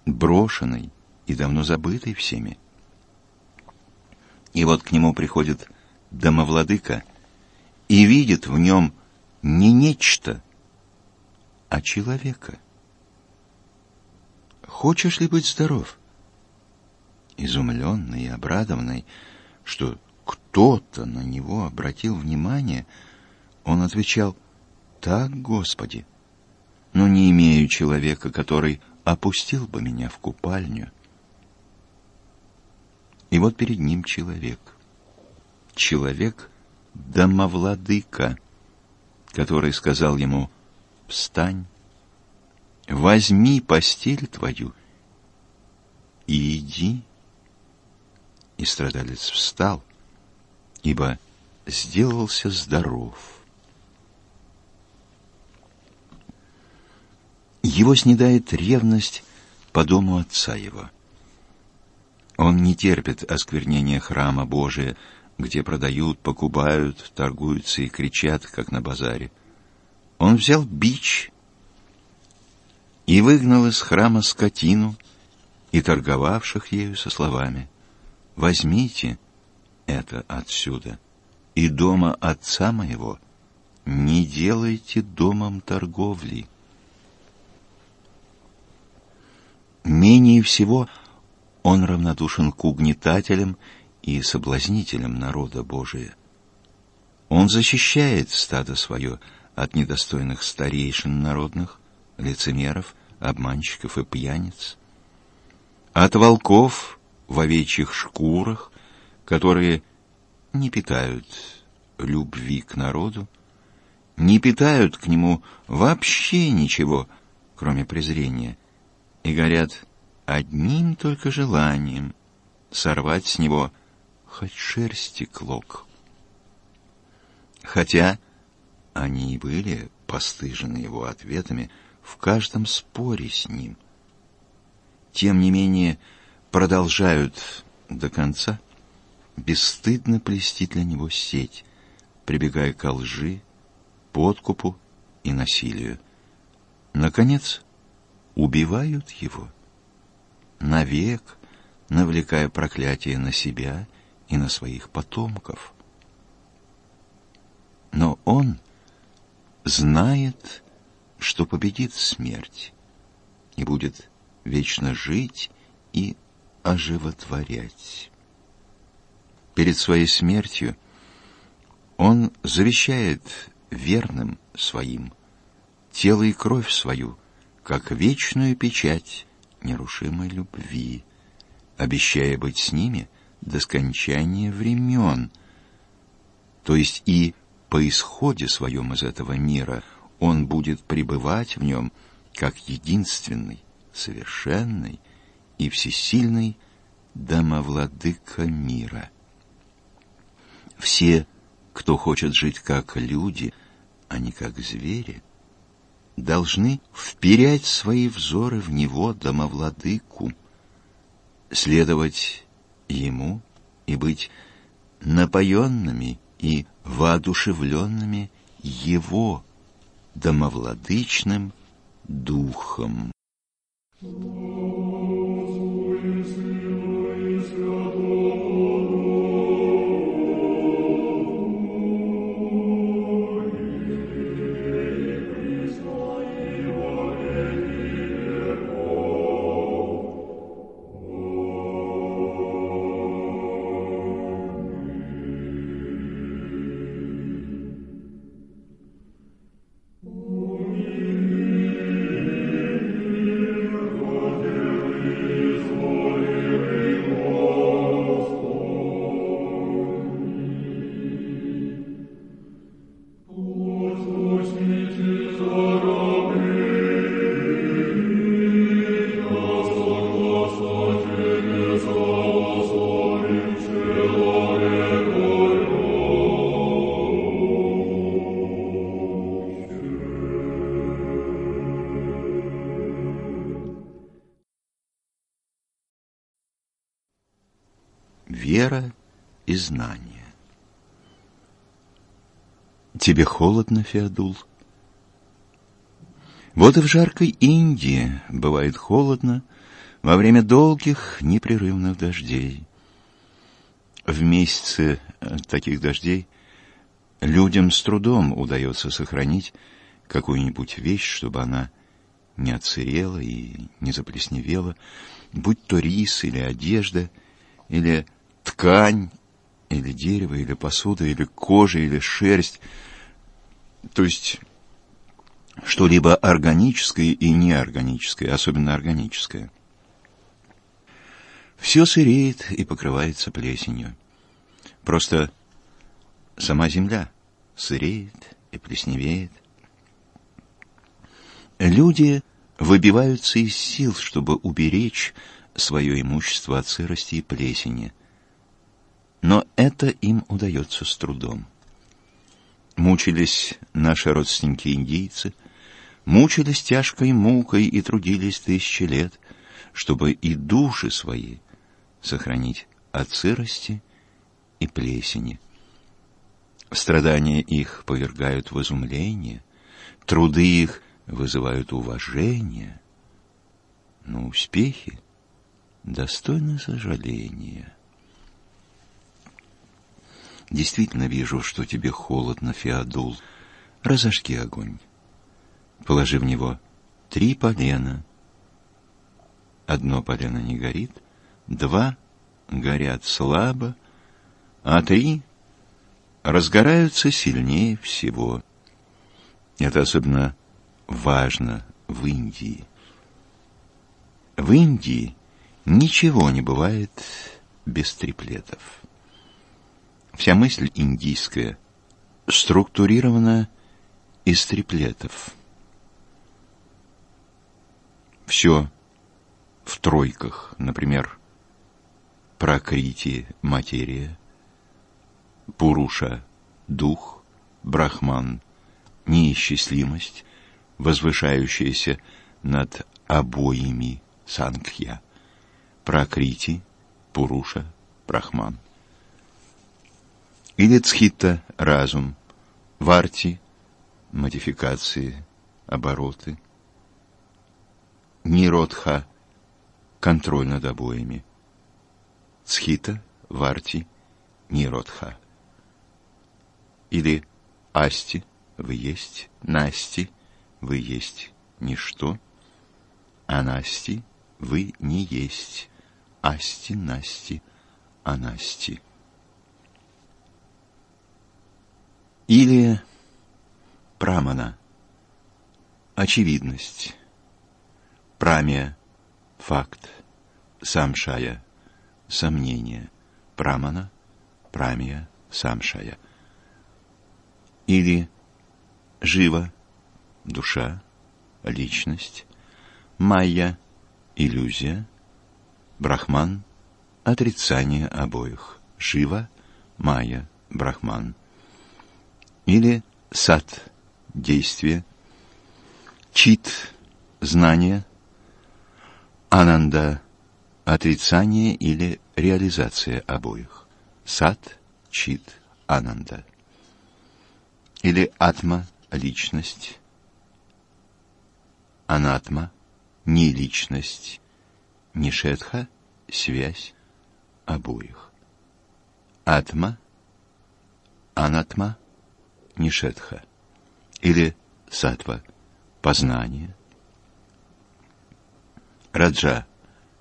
брошенной и давно забытой всеми. И вот к нему приходит домовладыка и видит в нем не нечто, а человека. Хочешь ли быть здоров? Изумленный и обрадованный, что кто-то на него обратил внимание, он отвечал, «Так, Господи, но не имею человека, который опустил бы меня в купальню». И вот перед ним человек. Человек — домовладыка, который сказал ему, «Встань, возьми постель твою и иди». И страдалец встал, ибо сделался здоров. Его снедает ревность по дому отца его. Он не терпит осквернения храма Божия, где продают, покупают, торгуются и кричат, как на базаре. Он взял бич и выгнал из храма скотину и торговавших ею со словами «Возьмите, это отсюда. И дома отца моего не делайте домом торговли. Менее всего он равнодушен к угнетателям и соблазнителям народа Божия. Он защищает стадо свое от недостойных старейшин народных, лицемеров, обманщиков и пьяниц, от волков в овечьих шкурах, которые не питают любви к народу, не питают к нему вообще ничего, кроме презрения, и горят одним только желанием сорвать с него хоть шерсти клок. Хотя они и были постыжены его ответами в каждом споре с ним, тем не менее продолжают до конца — бесстыдно плести для него сеть, прибегая к лжи, подкупу и насилию. Наконец, убивают его, навек навлекая проклятие на себя и на своих потомков — Но он знает, что победит смерть и будет вечно жить и оживотворять. Перед своей смертью он завещает верным своим тело и кровь свою, как вечную печать нерушимой любви, обещая быть с ними до скончания времен. То есть и по исходе своем из этого мира он будет пребывать в нем как единственный, совершенный и всесильный домовладыка мира. Все, кто хочет жить как люди, а не как звери, должны вперять свои взоры в него, домовладыку, следовать ему и быть напоенными и воодушевленными его домовладычным духом. И знание. Тебе холодно, Феодул? Вот и в жаркой Индии бывает холодно во время долгих непрерывных дождей. В месяцы э, таких дождей людям с трудом удается сохранить какую-нибудь вещь, чтобы она не отсырела и не заплесневела, будь то рис или одежда, или ткань, или дерево, или посуда, или кожа, или шерсть. То есть что-либо органическое и неорганическое, особенно органическое. Все сыреет и покрывается плесенью. Просто сама земля сыреет и плесневеет. Люди выбиваются из сил, чтобы уберечь свое имущество от сырости и плесени. Но это им удается с трудом. Мучились наши родственники-индийцы, мучились тяжкой мукой и трудились тысячи лет, чтобы и души свои сохранить от сырости и плесени. Страдания их повергают в изумление, труды их вызывают уважение, но успехи достойны сожаления. Действительно вижу, что тебе холодно, Феодул. Разожги огонь. Положи в него три полена. Одно полено не горит, два горят слабо, а три разгораются сильнее всего. Это особенно важно в Индии. В Индии ничего не бывает без триплетов. Вся мысль индийская структурирована из триплетов. Все в тройках, например, пракрити – материя, пуруша – дух, брахман – неисчислимость, возвышающаяся над обоими санкхья, пракрити, пуруша, брахман – или цхита – разум, варти – модификации, обороты, ниродха – контроль над обоими, цхита, варти, ниродха. Или Асти, вы есть, Насти, вы есть ничто, а Насти вы не есть, Асти, Насти, а Насти. Или прамана, очевидность, прамия, факт, самшая, сомнение, прамана, прамия, самшая. Или живо, душа, личность, майя, иллюзия, брахман, отрицание обоих, шива, майя, брахман. Или сад, действие, чит, знание, ананда, отрицание или реализация обоих, сад, чит, ананда. Или атма, личность, анатма, не личность, нишетха, связь обоих. Атма, анатма, нишетха. Или сатва, познание. Раджа,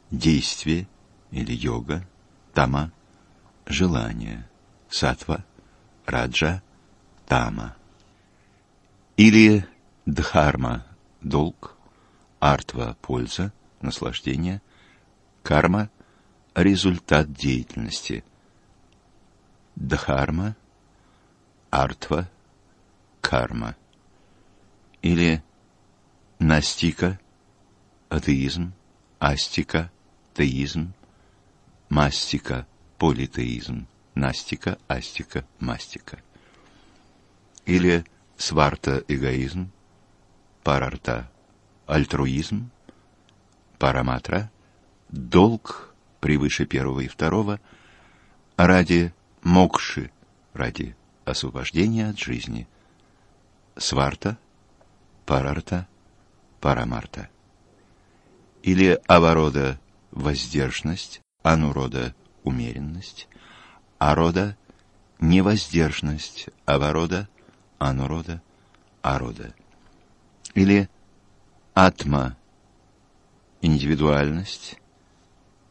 действие или йога, тама, желание. Сатва, раджа, тама. Или дхарма, долг, артва – польза, наслаждение, карма – результат деятельности, дхарма, артва, карма. Или настика – атеизм, астика – теизм, мастика – политеизм, настика, астика, мастика. Или сварта – эгоизм, парарта – альтруизм, параматра – долг превыше первого и второго, ради мокши, ради освобождения от жизни. Сварта, парарта, парамарта. Или аворода – воздержность, анурода – умеренность, арода – невоздержность, аворода – анурода, арода или атма – индивидуальность,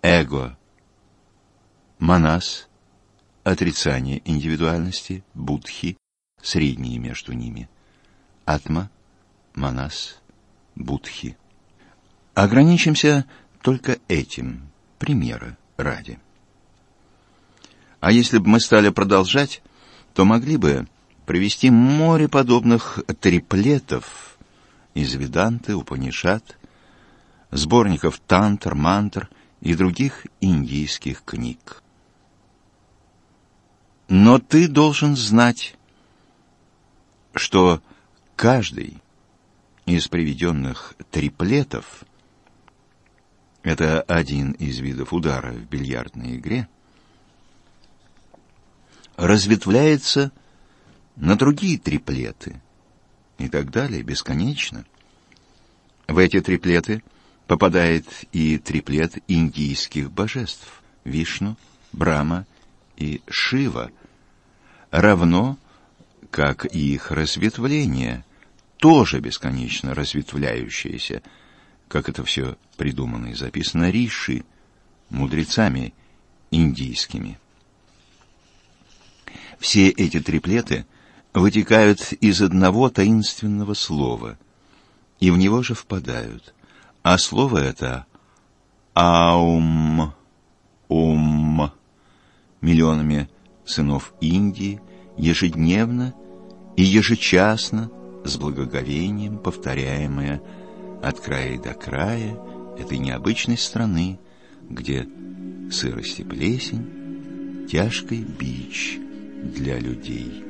эго – манас – отрицание индивидуальности, будхи – средние между ними, атма, манас, будхи. Ограничимся только этим, примера ради. А если бы мы стали продолжать, то могли бы привести море подобных триплетов – из Веданты, Упанишат, сборников тантр, мантр и других индийских книг. Но ты должен знать, что каждый из приведенных триплетов – это один из видов удара в бильярдной игре – разветвляется на другие триплеты – и так далее, бесконечно. В эти триплеты попадает и триплет индийских божеств – Вишну, Брама и Шива, равно как и их разветвление, тоже бесконечно разветвляющееся, как это все придумано и записано Риши, мудрецами индийскими. Все эти триплеты – вытекают из одного таинственного слова, и в него же впадают. А слово это «аум», «ум», миллионами сынов Индии ежедневно и ежечасно с благоговением повторяемое от края до края этой необычной страны, где сырость и плесень — тяжкий бич для людей».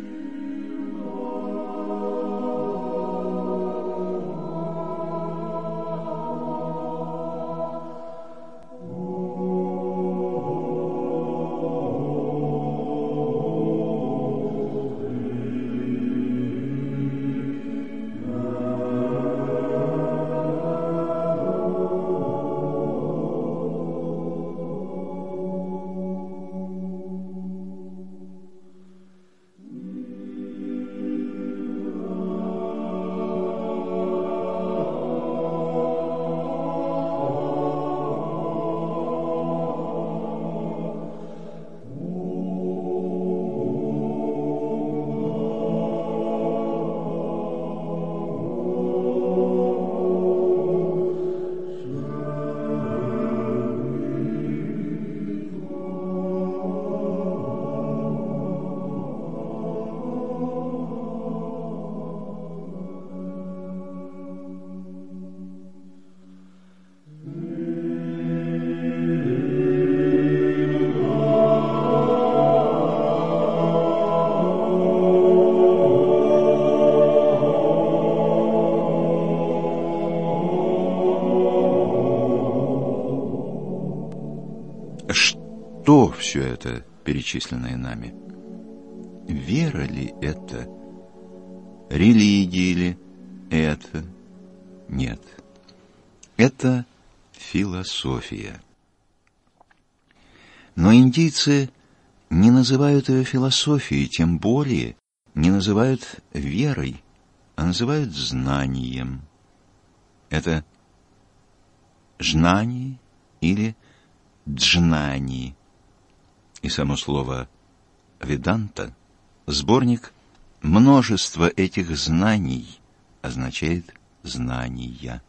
Это, перечисленное нами? Вера ли это? Религия ли это? Нет. Это философия. Но индийцы не называют ее философией, тем более не называют верой, а называют знанием. Это жнани или джнани. И само слово «веданта» — сборник множества этих знаний означает «знания».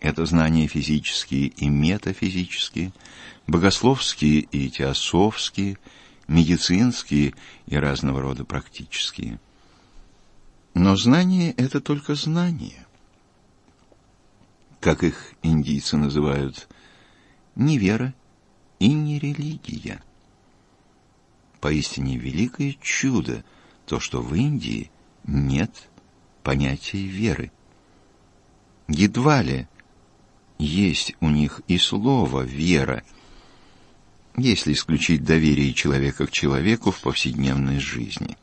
Это знания физические и метафизические, богословские и теософские, медицинские и разного рода практические. Но знание — это только знание. Как их индийцы называют, не вера и не религия. Поистине великое чудо то, что в Индии нет понятия веры. Едва ли есть у них и слово «вера», если исключить доверие человека к человеку в повседневной жизни.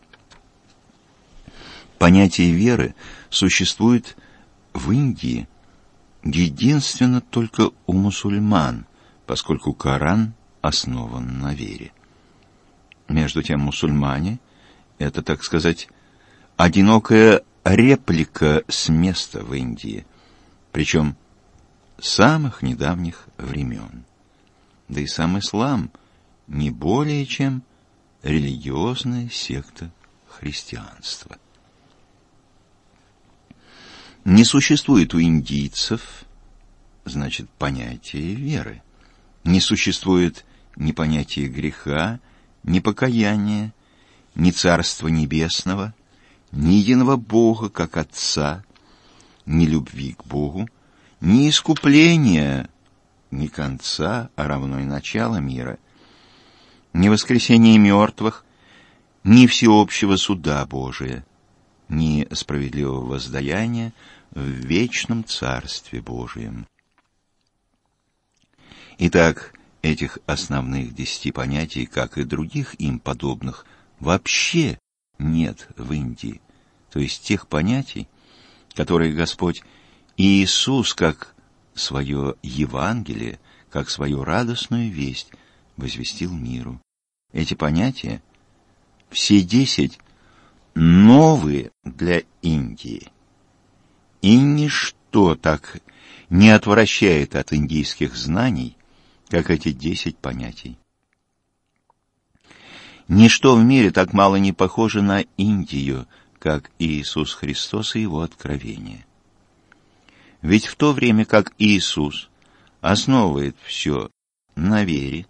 Понятие веры существует в Индии единственно только у мусульман, поскольку Коран основан на вере. Между тем мусульмане — это, так сказать, одинокая реплика с места в Индии, причем самых недавних времен. Да и сам ислам не более чем религиозная секта христианства. Не существует у индийцев, значит, понятия веры. Не существует ни понятия греха, ни покаяния, ни Царства Небесного, ни единого Бога, как Отца, ни любви к Богу, ни искупления, ни конца, а равно и начала мира, ни воскресения мертвых, ни всеобщего суда Божия, ни справедливого воздаяния в вечном Царстве Божием. Итак, этих основных десяти понятий, как и других им подобных, вообще нет в Индии, то есть тех понятий, которые Господь Иисус как свое Евангелие, как свою радостную весть возвестил миру. Эти понятия, все десять, новые для Индии. И ничто так не отвращает от индийских знаний, как эти десять понятий. Ничто в мире так мало не похоже на Индию, как Иисус Христос и Его откровение. Ведь в то время как Иисус основывает все на вере,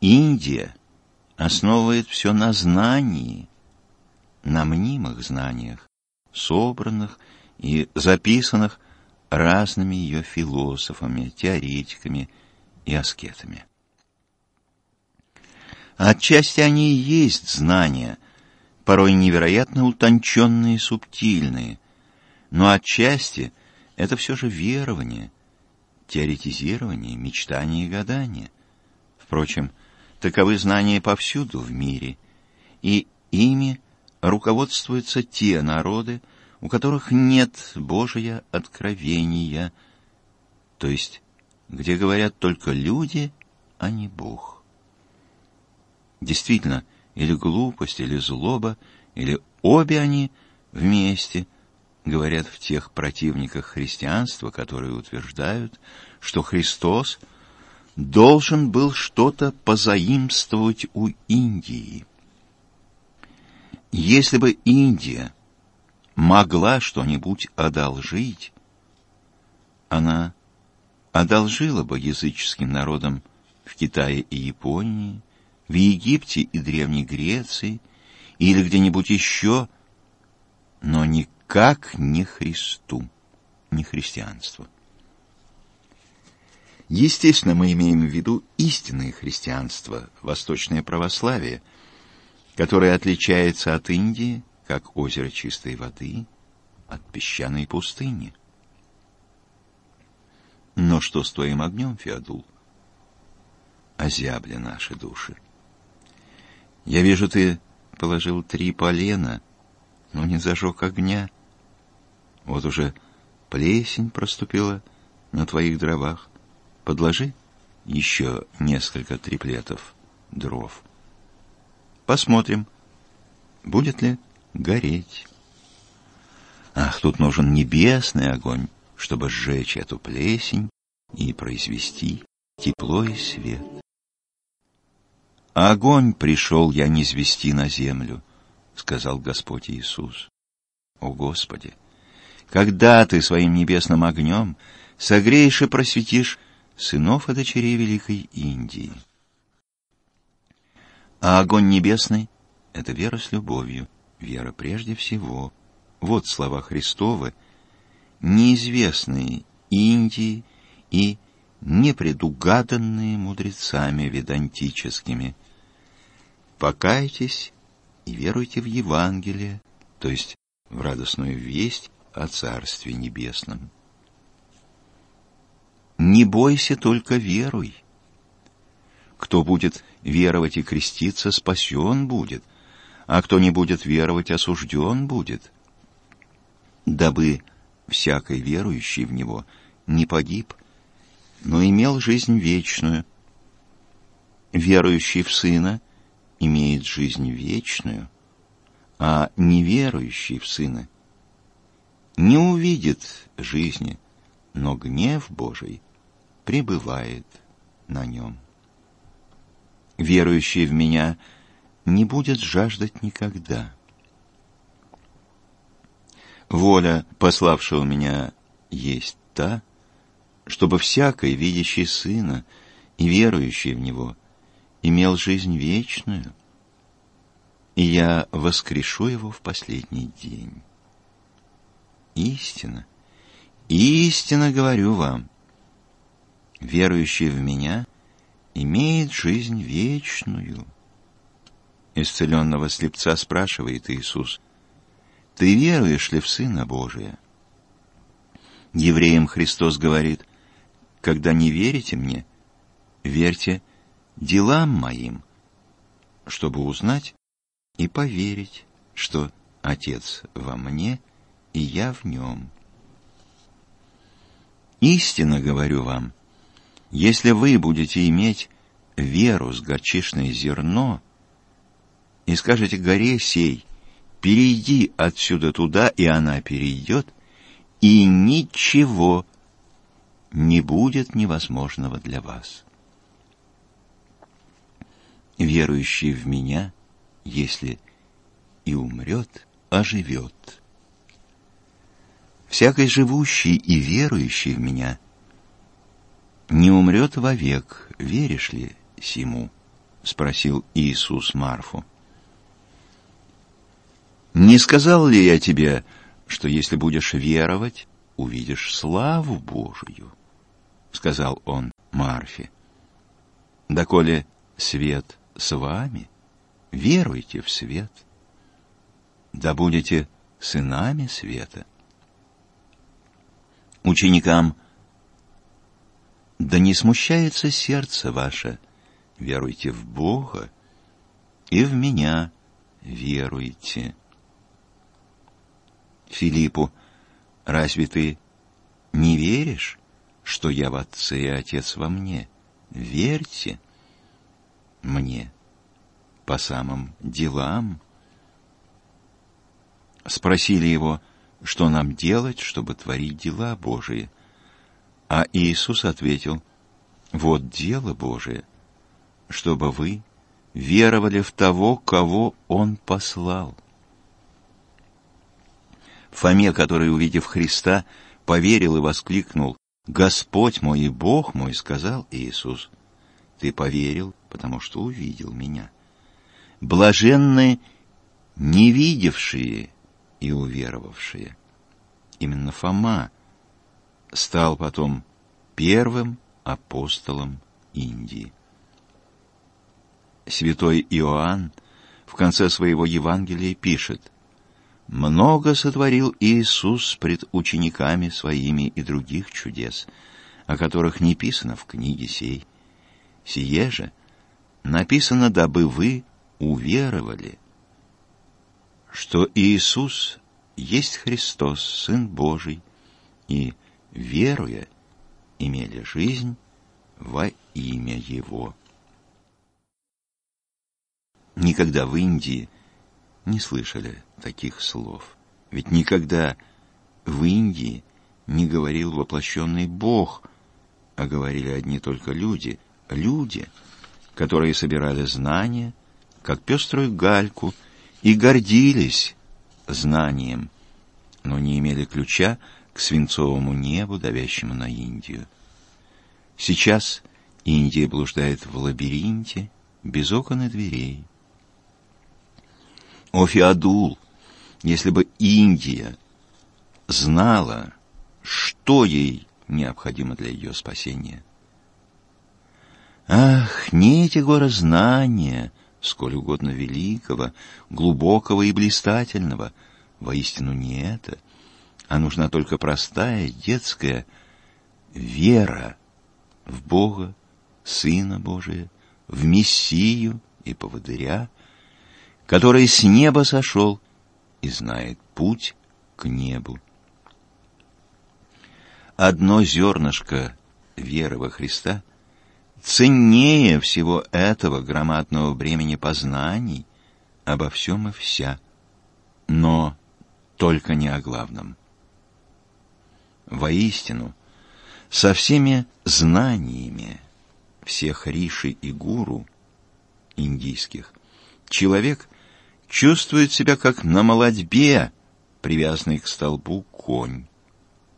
Индия основывает все на знании, на мнимых знаниях, собранных и записанных разными ее философами, теоретиками и аскетами. Отчасти они и есть знания, порой невероятно утонченные и субтильные, но отчасти это все же верование, теоретизирование, мечтание и гадание. Впрочем, таковы знания повсюду в мире, и ими руководствуются те народы, у которых нет Божия откровения, то есть где говорят только люди, а не Бог. Действительно, или глупость, или злоба, или обе они вместе говорят в тех противниках христианства, которые утверждают, что Христос должен был что-то позаимствовать у Индии. Если бы Индия могла что-нибудь одолжить, она одолжила бы языческим народам в Китае и Японии, в Египте и Древней Греции или где-нибудь еще, но никак не Христу, не христианству. Естественно, мы имеем в виду истинное христианство, восточное православие, которое отличается от Индии, как озеро чистой воды, от песчаной пустыни. Но что с твоим огнем, Феодул? озябли наши души. Я вижу, ты положил три полена, но не зажег огня. Вот уже плесень проступила на твоих дровах. Подложи еще несколько триплетов дров. Посмотрим, будет ли гореть. Ах, тут нужен небесный огонь, чтобы сжечь эту плесень и произвести тепло и свет. Огонь пришел я не звести на землю, сказал Господь Иисус. О Господи, когда Ты своим небесным огнем согреешь и просветишь сынов и дочерей Великой Индии. А огонь небесный — это вера с любовью, вера прежде всего. Вот слова Христовы, неизвестные Индии и непредугаданные мудрецами ведантическими. Покайтесь и веруйте в Евангелие, то есть в радостную весть о Царстве Небесном. Не бойся, только веруй. Кто будет веровать и креститься, спасен будет, а кто не будет веровать, осужден будет. Дабы всякий верующий в Него не погиб, но имел жизнь вечную. Верующий в Сына имеет жизнь вечную, а неверующий в Сына не увидит жизни, но гнев Божий пребывает на нем. Верующий в Меня не будет жаждать никогда. Воля пославшего Меня есть та, чтобы всякий, видящий Сына и верующий в Него, имел жизнь вечную, и я воскрешу его в последний день. Истина, истинно говорю вам, верующий в Меня имеет жизнь вечную. Исцеленного слепца спрашивает Иисус, «Ты веруешь ли в Сына Божия?» Евреям Христос говорит, когда не верите мне, верьте делам моим, чтобы узнать и поверить, что Отец во мне и я в нем. Истинно говорю вам, если вы будете иметь веру с горчичное зерно и скажете горе сей, перейди отсюда туда, и она перейдет, и ничего не будет невозможного для вас. Верующий в меня, если и умрет, оживет. Всякий живущий и верующий в меня не умрет вовек, веришь ли сему? спросил Иисус Марфу. Не сказал ли я тебе, что если будешь веровать, увидишь славу Божию? сказал он Марфе. Доколе свет с вами, веруйте в свет. Да будете сынами света. Ученикам да не смущается сердце ваше, веруйте в Бога и в меня веруйте. Филиппу, разве ты не веришь? что я в Отце и Отец во мне. Верьте мне по самым делам. Спросили его, что нам делать, чтобы творить дела Божии. А Иисус ответил, вот дело Божие, чтобы вы веровали в того, кого Он послал. Фоме, который, увидев Христа, поверил и воскликнул, «Господь мой и Бог мой», — сказал Иисус, — «ты поверил, потому что увидел меня». Блаженны не видевшие и уверовавшие. Именно Фома стал потом первым апостолом Индии. Святой Иоанн в конце своего Евангелия пишет, много сотворил Иисус пред учениками своими и других чудес, о которых не писано в книге сей. Сие же написано, дабы вы уверовали, что Иисус есть Христос, Сын Божий, и, веруя, имели жизнь во имя Его. Никогда в Индии не слышали таких слов. Ведь никогда в Индии не говорил воплощенный Бог, а говорили одни только люди. Люди, которые собирали знания, как пеструю гальку, и гордились знанием, но не имели ключа к свинцовому небу, давящему на Индию. Сейчас Индия блуждает в лабиринте, без окон и дверей. О, Феодул, если бы Индия знала, что ей необходимо для ее спасения. Ах, не эти горы знания, сколь угодно великого, глубокого и блистательного, воистину не это, а нужна только простая детская вера в Бога, Сына Божия, в Мессию и Поводыря, который с неба сошел и знает путь к небу. Одно зернышко веры во Христа ценнее всего этого громадного бремени познаний обо всем и вся, но только не о главном. Воистину, со всеми знаниями всех риши и гуру индийских человек чувствует себя как на молодьбе, привязанный к столбу конь,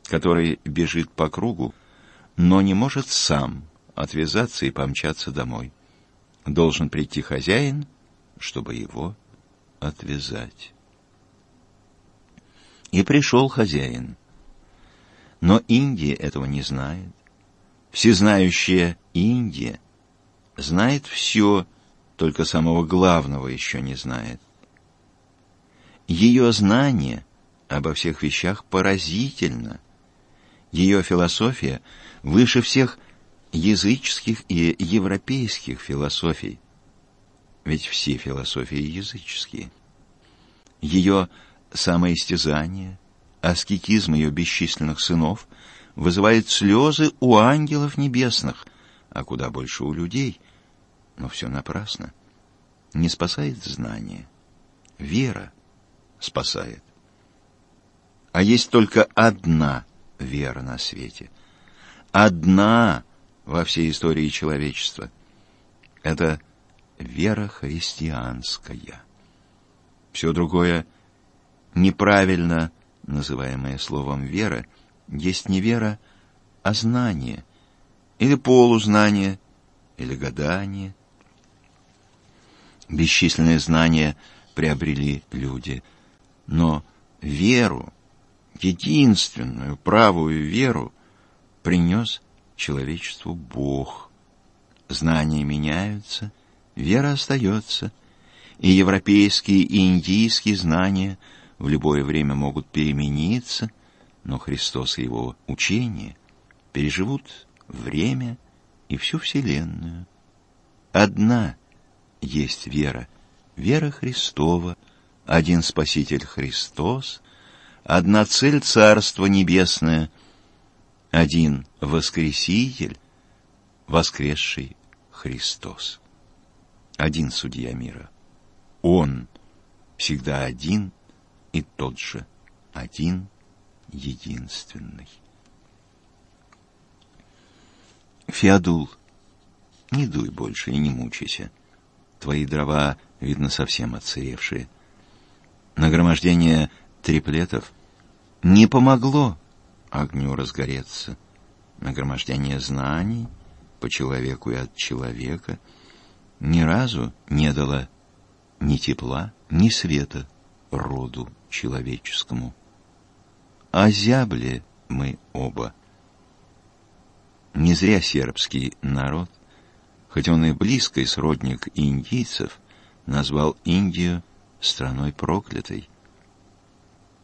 который бежит по кругу, но не может сам отвязаться и помчаться домой. Должен прийти хозяин, чтобы его отвязать. И пришел хозяин. Но Индия этого не знает. Всезнающая Индия знает все, только самого главного еще не знает. Ее знание обо всех вещах поразительно. Ее философия выше всех языческих и европейских философий. Ведь все философии языческие. Ее самоистязание, аскетизм ее бесчисленных сынов вызывает слезы у ангелов небесных, а куда больше у людей. Но все напрасно. Не спасает знание. Вера спасает. А есть только одна вера на свете. Одна во всей истории человечества. Это вера христианская. Все другое, неправильно называемое словом «вера», есть не вера, а знание, или полузнание, или гадание. Бесчисленные знания приобрели люди, но веру, единственную правую веру, принес человечеству Бог. Знания меняются, вера остается, и европейские и индийские знания в любое время могут перемениться, но Христос и его учение переживут время и всю Вселенную. Одна есть вера, вера Христова, один Спаситель Христос, одна цель Царства Небесное — один Воскреситель, воскресший Христос. Один судья мира. Он всегда один и тот же, один единственный. Феодул, не дуй больше и не мучайся. Твои дрова, видно, совсем отсыревшие. Нагромождение триплетов не помогло огню разгореться. Нагромождение знаний по человеку и от человека ни разу не дало ни тепла, ни света роду человеческому. Озябли мы оба. Не зря сербский народ, хоть он и близкий сродник индийцев, назвал Индию страной проклятой.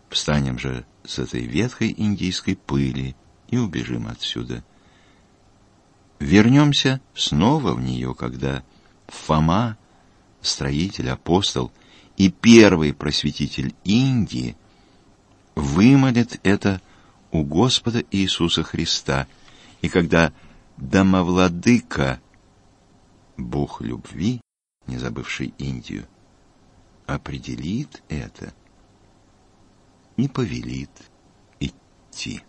Встанем же с этой ветхой индийской пыли и убежим отсюда. Вернемся снова в нее, когда Фома, строитель, апостол и первый просветитель Индии, вымолит это у Господа Иисуса Христа, и когда домовладыка, Бог любви, не забывший Индию, определит это и повелит идти.